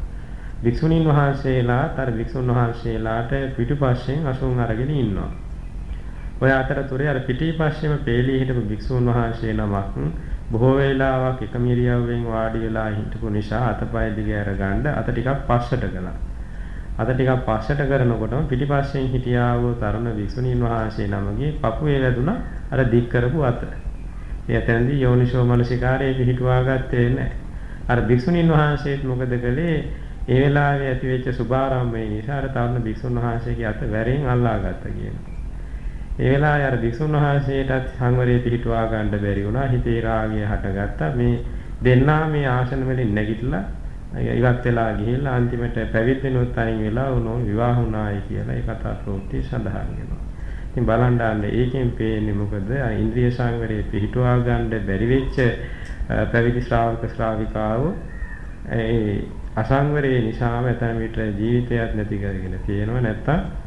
භික්ෂුණීන් වහන්සේලාත් අර භික්ෂුන් වහන්සේලාට පිටුපස්සෙන් අසුන් අරගෙන ඉන්නවා. ඔය අතරතුරේ අර පිටිපස්සෙම පේලී හිටපු භික්ෂුන් වහන්සේ නමක් බොහෝ වේලාවක් එකම ඉරියව්වෙන් වාඩි වෙලා හිටපු නිසා අතපය දිග අරගන්න අත ටිකක් පස්සට කළා. අත ටිකක් පස්සට කරනකොටම පිටිපස්සෙන් හිටියා වූ තරුණ භික්ෂුණීන් වහන්සේ නමගේ පපුවේ වැදුනා අර දික් කරපු අත. ඒ ඇතැන්දී යෝනිසෝ මනසිකාරයේ පිහිටුවා ගත්තේ නැහැ. අර භික්ෂුණීන් වහන්සේත් මොකද කළේ? ඒ වෙලාවේ ඇති වෙච්ච සුභාරම්භය නිසා අර තරුණ භික්ෂුන් වහන්සේගේ අත වැරෙන් අල්ලා ගත්තා කියනවා. ඒ වෙලාවේ අර භික්ෂුන් වහන්සේටත් සංවරය පිහිටුවා ගන්න බැරි වුණා. හිතේ රාගය හටගත්තා. මේ දෙන්නා මේ ආසන වලින් නැගිටලා ඉවත් වෙලා ගිහිල්ලා අන්තිමට පැවිද්දෙනුත් අයින් වෙලා උනෝ විවාහ වුණායි කියලා ඒ කතා ප්‍රවෘත්ති සඳහන් වෙනවා. ඉතින් බලන්න ආන්න ඒකෙන් පේන්නේ මොකද ඉන්ද්‍රිය සංවරයේ පිහිටුවා ගන්න බැරි වෙච්ච පැවිදි ශ්‍රාවක ශ්‍රාවිකාව ඒ අසංවරයේ නිසාම ඇතැම් විට ජීවිතයක් නැති කරගෙන තියෙනවා නැත්තම්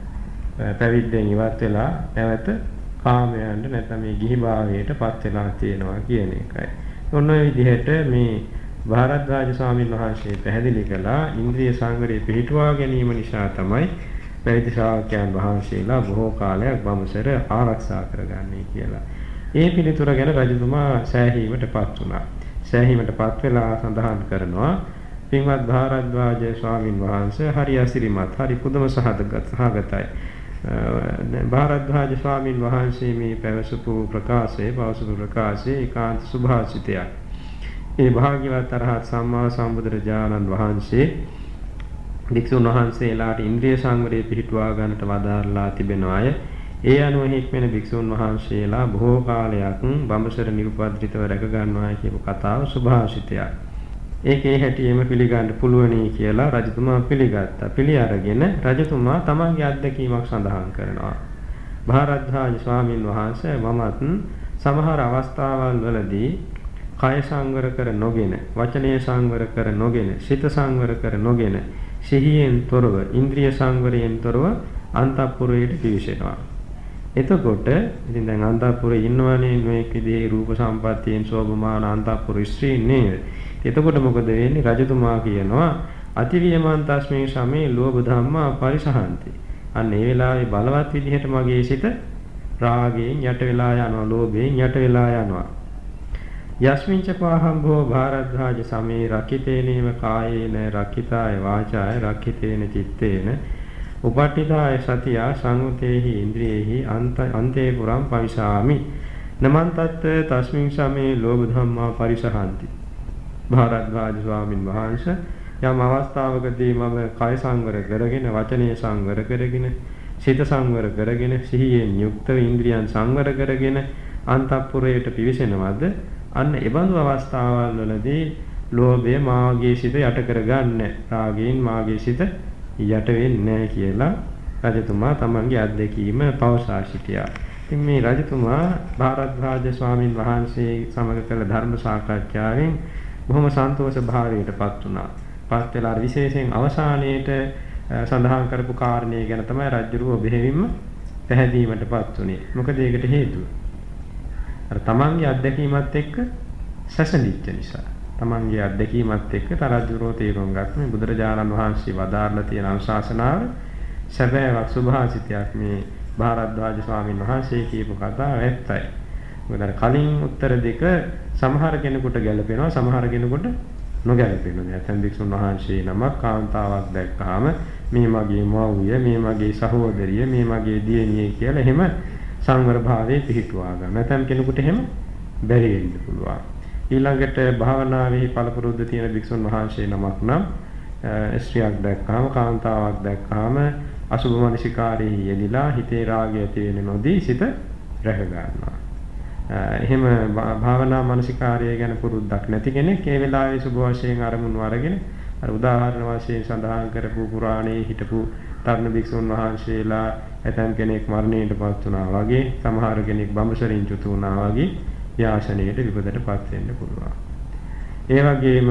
පැවිද්දෙන් ඉවත් වෙලා නැවත කාමයන්ට නැත්නම් මේ ගිහිභාවයටපත් වෙලා තියෙනවා කියන එකයි. ඔන්න ඔය විදිහට මේ භාරද්වාජ ස්වාමීන් වහන්සේ පැහැදිලි කළා ඉන්ද්‍රිය සංවරයේ පිහිටුවා ගැනීම නිසා තමයි පැවිදි ශ්‍රාවකයන් වහන්සේලා බොහෝ කාලයක් බඹසර ආරක්ෂා කරගන්නේ කියලා. ඒ පිළිතුර ගැන රජතුමා සෑහීමටපත් වුණා. සෑහීමටපත් වෙලා සඳහන් කරනවා පින්වත් භාරද්වාජ ස්වාමින් වහන්සේ හරි අසිරිමත් හරි පුදුම සහගතයි. භාරද්වාජ ස්වාමින් වහන්සේ මේ පැවසපු ප්‍රකාශයේ පවසපු ප්‍රකාශයේ ඒකාන්ත සුභාසිතයක්. ඒ භාග්‍යවත් අරහත් සම්මා සම්බුදුරජාණන් වහන්සේ වික්ෂුන් වහන්සේලාට ඉන්ද්‍රිය සංවරය පිහිටුවා ගන්නට වදාරලා තිබෙනවාය. ඒ අනුව හික්මෙන වික්ෂුන් වහන්සේලා බොහෝ කාලයක් බඹසර නිරුපද්‍රිතව රැක ගන්නවා කියපු කතාව සුභාසිතයක්. ඒකේ හැටියෙම පිළිගන්න පුළුවනි කියලා රජතුමා පිළිගත්තා. පිළි අරගෙන රජතුමා තමන්ගේ අත්දැකීමක් සඳහන් කරනවා. භාරද්වාජ ස්වාමින් වහන්සේ මමත් සමහර අවස්ථාවල් වලදී කය සංවර කර නොගෙන, වචනය සංවර කර නොගෙන, සිත සංවර කර නොගෙන සිහියෙන් තොරව ඉන්ද්‍රිය සංවරයෙන් තොරව අන්තපුරයට පිවිසෙනවා. එතකොට ඉතින් දැන් අන්තපුරේ ඉන්නවනේ මේක විදිහේ රූප සම්පත්තියෙන් සෝභමාන අන්තපුර ස්ත්‍රීන් නේද? එතකොට මොකද වෙන්නේ? රජතුමා කියනවා අතිවියමන්තස්මේ සමේ ලෝභ ධම්මා පරිසහන්ති. අන්න ඒ වෙලාවේ බලවත් විදිහට මගේ සිත රාගයෙන් යට වෙලා යනවා, ලෝභයෙන් යට වෙලා යනවා. යස්මින්ච පාහම් භෝ භාරද්වාජ සමේ රකිතේනේව කායේන රකිතාය වාචාය රකිතේන චිත්තේන උපට්ඨිතාය සතියා සංඋතේහි ඉන්ද්‍රියේහි අන්ත අන්තේ පුරම් පවිසාමි නමන්තත් තස්මින් සමේ ලෝභ ධම්මා පරිසහන්ති භාරද්වාජ ස්වාමින් වහන්සේ යම් අවස්ථාවකදී මම කය සංවර කරගෙන වචනය සංවර කරගෙන සිත සංවර කරගෙන සිහියෙන් යුක්තව ඉන්ද්‍රියන් සංවර කරගෙන අන්තපුරයට පිවිසෙනවද අන්න එබඳු අවස්ථාවල් වලදී ලෝභය මාගේ සිත යට කරගන්න රාගයෙන් මාගේ සිත යට වෙන්නේ කියලා රජතුමා තමන්ගේ අත්දැකීම පවසා සිටියා. ඉතින් මේ රජතුමා භාරද්වාජ ස්වාමින් වහන්සේ සමග කළ ධර්ම සාකච්ඡාවෙන් බොහොම සන්තෝෂ භාවයටපත් වුණා. පත් වෙලා විශේෂයෙන් අවසානයේට සඳහන් කරපු කාරණේ ගැන තමයි රජුරුව බෙහෙවින්ම පැහැදීමටපත් උනේ. මොකද ඒකට හේතුව? අර තමන්ගේ අත්දැකීමත් එක්ක සැසඳිච්ච නිසා. තමන්ගේ අත්දැකීමත් එක්ක තරජුරෝ තේරුම් ගන්න මේ බුදුරජාණන් වහන්සේ වදාarලා තියෙන අනුශාසනාව සැබෑවක් සුභාසිතයක් මේ භාරද්වාජ ස්වාමීන් වහන්සේ කියපු කතාව ඇත්තයි. මොකද කලින් උත්තර දෙක සමහර කෙනෙකුට ගැළපෙනවා සමහර කෙනෙකුට නොගැලපෙනවා. නැත්නම් වික්ෂුන් වහන්සේ නමක් කාන්තාවක් දැක්කහම මේ මගේ මව්ය, මේ මගේ සහෝදරිය, මේ මගේ දියණිය කියලා එහෙම සංවර භාවයේ පිහිටුවා ගන්න. නැත්නම් කෙනෙකුට එහෙම බැරි වෙන්න පුළුවන්. ඊළඟට භාවනාවේ පළපුරුද්ද තියෙන වික්ෂුන් වහන්සේ නමක් නම් ස්ත්‍රියක් දැක්කහම කාන්තාවක් දැක්කහම අසුභ මනසිකාරයේ යෙදිලා හිතේ රාගය ඇති වෙන්නේ නොදී සිත රැක ගන්නවා. එහෙම භාවනා මනසිකාරය ගැන පුරුද්දක් නැති කෙනෙක් ඒ වෙලාවේ සුභ වශයෙන් අරමුණු අරගෙන අර උදාහරණ වශයෙන් සඳහන් කරපු පුරාණයේ හිටපු තරුණ භික්ෂුන් වහන්සේලා ඇතම් කෙනෙක් මරණයටපත් වුණා වගේ සමහර කෙනෙක් බඹසරින් චුතු වුණා වගේ යාසනයේට විපදටපත් වෙන්න පුළුවන්. ඒ වගේම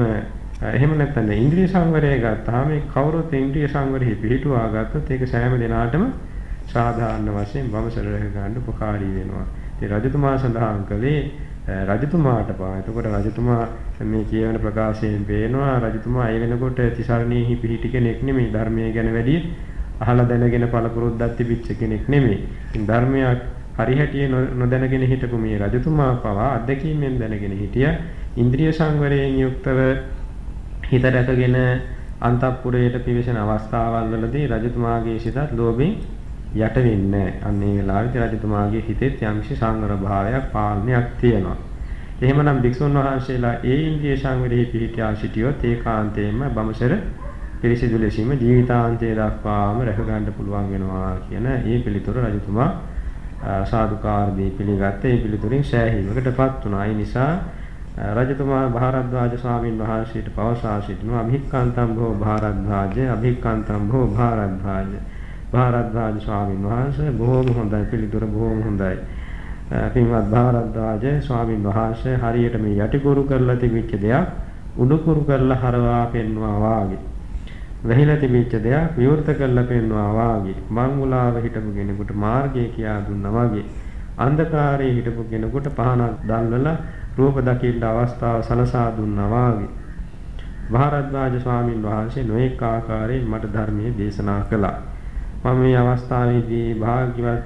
එහෙම නැත්නම් ඉන්ද්‍රිය සංවරය ගත්තාම මේ කවුරුත් ඉන්ද්‍රිය සංවරෙහි පිළිටුවා ගත්තොත් ඒක සෑම දිනාටම සාධාරණ වශයෙන් වමසල රැක ගන්න උපකාරී වෙනවා. ඉතින් රජතුමා සඳහන් කළේ රජතුමාට පා. එතකොට රජතුමා මේ කියවන ප්‍රකාශයෙන් පේනවා රජතුමා ඒ වෙනකොට තිසරණීහි පිහිටි කෙනෙක් නෙමෙයි ධර්මයේ ගැන වැඩි අහලා දැනගෙන පළපුරුද්දක් තිබිච්ච කෙනෙක් නෙමෙයි. ඉතින් ධර්මයක් හරිහැටියේ නොදැනගෙන හිටපු මේ රජතුමා පවා අධ්‍යක්ීමෙන් දැනගෙන හිටිය ඉන්ද්‍රිය සංවරයෙන් යුක්තව හිත රැකගෙන අන්තපුරයට පිවිසෙන අවස්ථාවල් වලදී රජතුමාගේ සිතත් ලෝභයෙන් යට වෙන්නේ අන්න ඒ වෙලාවෙදී රජතුමාගේ හිතෙත් යම්කිසි සංවර භාවයක් පාලනයක් තියෙනවා. එහෙමනම් භික්ෂුන් වහන්සේලා ඒ ඉන්ද්‍රිය සංවරෙහි පිහිටියා සිටියොත් ඒකාන්තයෙන්ම බමසර පිරිසිදු ලෙසින්ම ජීවිතාන්තය දක්වාම රැක ගන්න පුළුවන් වෙනවා කියන ඒ පිළිතුර රජතුමා සාදුකාර දී පිළිගත්තේ ඒ පිළිතුරින් සෑහීමකටපත් වුණා. ඒ නිසා රජතුමා භාරද්වාජ ස්වාමීන් වහන්සේට පවසා සිටිනවා අභික්කාන්තම් භෝ භාරද්වාජ අභික්කාන්තම් භෝ භාරද්වාජ භාරද්වාජ ස්වාමීන් වහන්සේ බොහෝම හොඳයි පිළිතුර බොහෝම හොඳයි. පින්වත් භාරද්වාජ ස්වාමීන් වහන්සේ හරියට මේ යටිකුරු කරලා තිබිච්ච දෙයක් උඩුකුරු කරලා හරවා පෙන්වනවා වාගේ. වැහිලා තිබිච්ච දෙයක් විවෘත කරලා පෙන්වනවා වාගේ. මංගුලාව හිටපු කෙනෙකුට මාර්ගය කියා දුන්නා වාගේ. අන්ධකාරයේ හිටපු කෙනෙකුට පහනක් දැල්වලා රූප දකින්න අවස්ථාව සලසා දුන්නා වාගේ. භාරද්වාජ ස්වාමින් වහන්සේ නොඑක ආකාරයෙන් මට ධර්මයේ දේශනා කළා. මම මේ අවස්ථාවේදී භාග්‍යවත්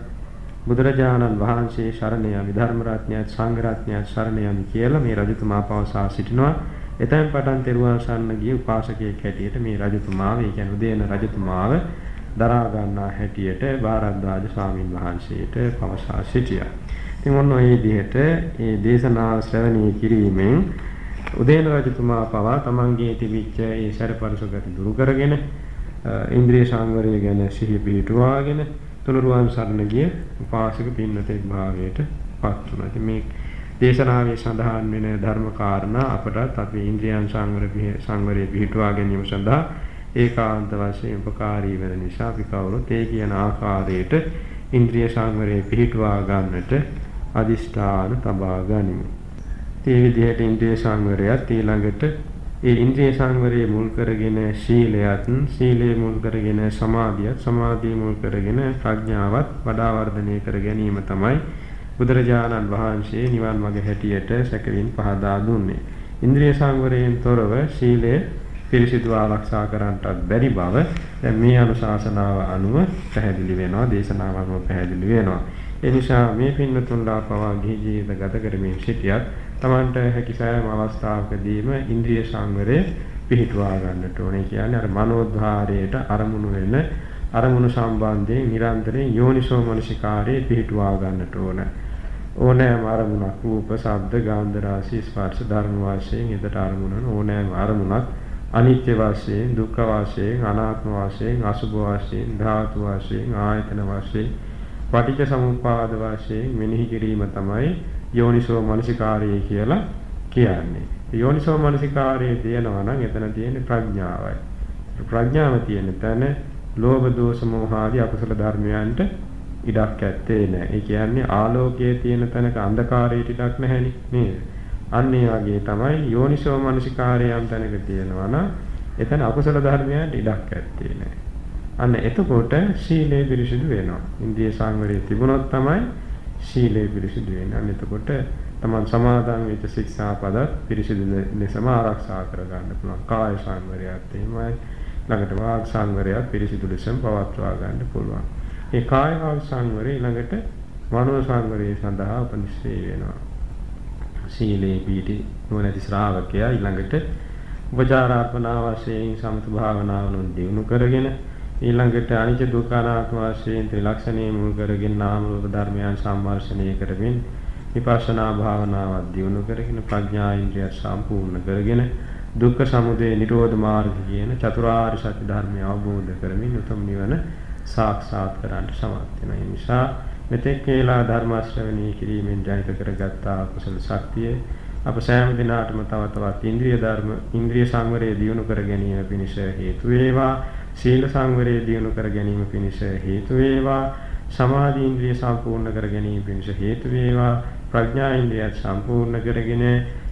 බුදුරජාණන් වහන්සේ ශරණ යමි ධර්ම රත්නයත් සංඝ රත්නයත් ශරණ යමි කියලා මේ රජතුමා පවසා සිටිනවා එතෙන් පටන් තෙරුවන් සරණ ගිය උපාසකයෙක් හැටියට මේ රජතුමාව, ඒ කියන්නේ උදේන රජතුමාව දරා ගන්නා හැටියට බාරද්වාජ ස්වාමින් වහන්සේට පවසා සිටියා. ඉතින් මොන ඔය විදිහට මේ දේශනාව ශ්‍රවණය කිරීමෙන් උදේන රජතුමා පවා තමන්ගේ තිබිච්ච ඒ සැරපරස ගති දුරු කරගෙන ඉන්ද්‍රිය සංවරය ගැන සිහි පිහිටුවාගෙන තුනුරුවන් සරණ ගිය උපාසක පින්නතෙක් භාවයට පත් වුණා. ඉතින් මේ දේශනාවේ සඳහන් වෙන ධර්ම කාරණා අපටත් අපි ඉන්ද්‍රියන් සංවර සංවරයේ පිහිටුවා ගැනීම සඳහා ඒකාන්ත වශයෙන් උපකාරී වෙන නිසා අපි කවුරුත් ඒ කියන ආකාරයට ඉන්ද්‍රිය සංවරයේ පිහිටුවා ගන්නට අදිෂ්ඨාන තබා ගනිමු. මේ විදිහට ඉන්ද්‍රිය සංවරයත් ඊළඟට ඒ ඉන්ද්‍රිය සංවරයේ මුල් කරගෙන ශීලයත් ශීලයේ මුල් කරගෙන සමාධියත් සමාධිය මුල් කරගෙන ප්‍රඥාවත් වඩා වර්ධනය කර ගැනීම තමයි බුදුරජාණන් වහන්සේ නිවන් මඟ හැටියට සැකවින් පහදා දුන්නේ. ඉන්ද්‍රිය සංවරයෙන් තොරව ශීලය පිරිසිදු ආරක්ෂා කරන්නටත් බැරි බව දැන් මේ අනුශාසනාව අනුව පැහැදිලි වෙනවා දේශනාව අනුව පැහැදිලි වෙනවා. ඒ නිසා මේ පින්නතුන්ලා පවා ගිහි ජීවිත ගත කරමින් සිටියත් Tamanට හැකි සෑම අවස්ථාවකදීම ඉන්ද්‍රිය සංවරය පිහිටුවා ගන්නට ඕනේ. කියන්නේ අර මනෝද්වාරයට අරමුණු වෙන අරමුණු සම්බන්ධයෙන් නිරන්තරයෙන් යෝනිසෝ මනසිකාරයේ පිහිටුවා ගන්නට ඕනේ. ඕනෑම අරමුණක් රූප, ශබ්ද, ගන්ධ රාශි, ස්පර්ශ ධර්ම වශයෙන් එදට අරමුණන ඕනෑම අරමුණක් අනිත්‍ය වශයෙන්, දුක්ඛ වශයෙන්, අනාත්ම වශයෙන්, අසුභ වශයෙන්, ධාතු වශයෙන්, ආයතන වශයෙන්, පටිච්ච සමුප්පාද වශයෙන් මෙනෙහි කිරීම තමයි යෝනිසෝ මනසිකාරය කියලා කියන්නේ. යෝනිසෝ මනසිකාරයේ තියෙනවා නම් එතන තියෙන්නේ ප්‍රඥාවයි. ප්‍රඥාව තියෙන තැන ලෝභ දෝෂ මෝහ ආදී අකුසල ධර්මයන්ට ඉඩක් ඇත්තේ නැහැ. ඒ කියන්නේ ආලෝකයේ තියෙන තැනක අන්ධකාරයට ඉඩක් නැහැනි නේද? අන්න ඒ වගේ තමයි යෝනිසෝ මනසිකාරයම් තැනක තියෙනවා නම් එතන අකුසල ධර්මයන්ට ඉඩක් ඇත්තේ නැහැ. අන්න එතකොට සීලය පිරිසිදු වෙනවා. ඉන්දිය සංවරයේ තිබුණොත් තමයි සීලය පිරිසිදු වෙන්නේ. අන්න එතකොට තමන් සමාදන් වෙච්ච ශික්ෂාපද පිරිසිදු ලෙසම ආරක්ෂා කරගන්න පුළුවන්. කාය සංවරයත් එහෙමයි. ළඟට වාග් සංවරයත් පිරිසිදු ලෙසම පවත්වා ගන්න පුළුවන්. ඒ කාය වාග් සංවරය ළඟට මනෝ සංවරය සඳහා උපනිශ්‍රේ වෙනවා. සීලේ පීටි නොනැති ශ්‍රාවකයා ඊළඟට උපචාරාර්පණා වශයෙන් සමත භාවනාවනුන් දිනු කරගෙන ඊළඟට අනිත්‍ය දුක්ඛ අනාත්ම වශයෙන් ත්‍රිලක්ෂණයේ මුල් කරගෙන නාම රූප ධර්මයන් සම්වර්ෂණය කරමින් විපස්සනා භාවනාවක් දියුණු කරගෙන ප්‍රඥා ඉන්ද්‍රිය සම්පූර්ණ කරගෙන දුක්ඛ සමුදය නිරෝධ මාර්ග කියන චතුරාර්ය සත්‍ය ධර්මය අවබෝධ කරමින් උතුම් නිවන සාක්ෂාත් කරගන්න සමත් වෙනවා. ඒ නිසා මෙතෙක් වේලා ධර්ම ශ්‍රවණී කිරීමෙන් ජනිත කරගත් කුසල ශක්තිය අප සෑම දිනාටම තව තවත් ඉන්ද්‍රිය ධර්ම ඉන්ද්‍රිය සංවරය දියුණු කර ගැනීම පිණිස හේතු වේවා. සීල සංවරය දියුණු කර ගැනීම පිණිස හේතු වේවා. සමාධි ඉන්ද්‍රිය සම්පූර්ණ කර ගැනීම පිණිස හේතු වේවා. ප්‍රඥා ඉන්ද්‍රියත් සම්පූර්ණ කරගෙන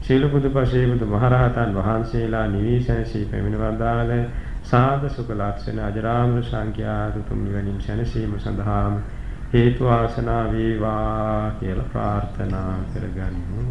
සීල බුදුපසේ බුදු මහරහතන් වහන්සේලා නිවිසනසී පැමිණවදාළ සාද සුඛ ලක්ෂණ අජරාමර සංඛ්‍යාත තුම් නිවනින් සැනසීම සඳහාම හේතු ආසනා වේවා කියලා ප්‍රාර්ථනා කරගනිමු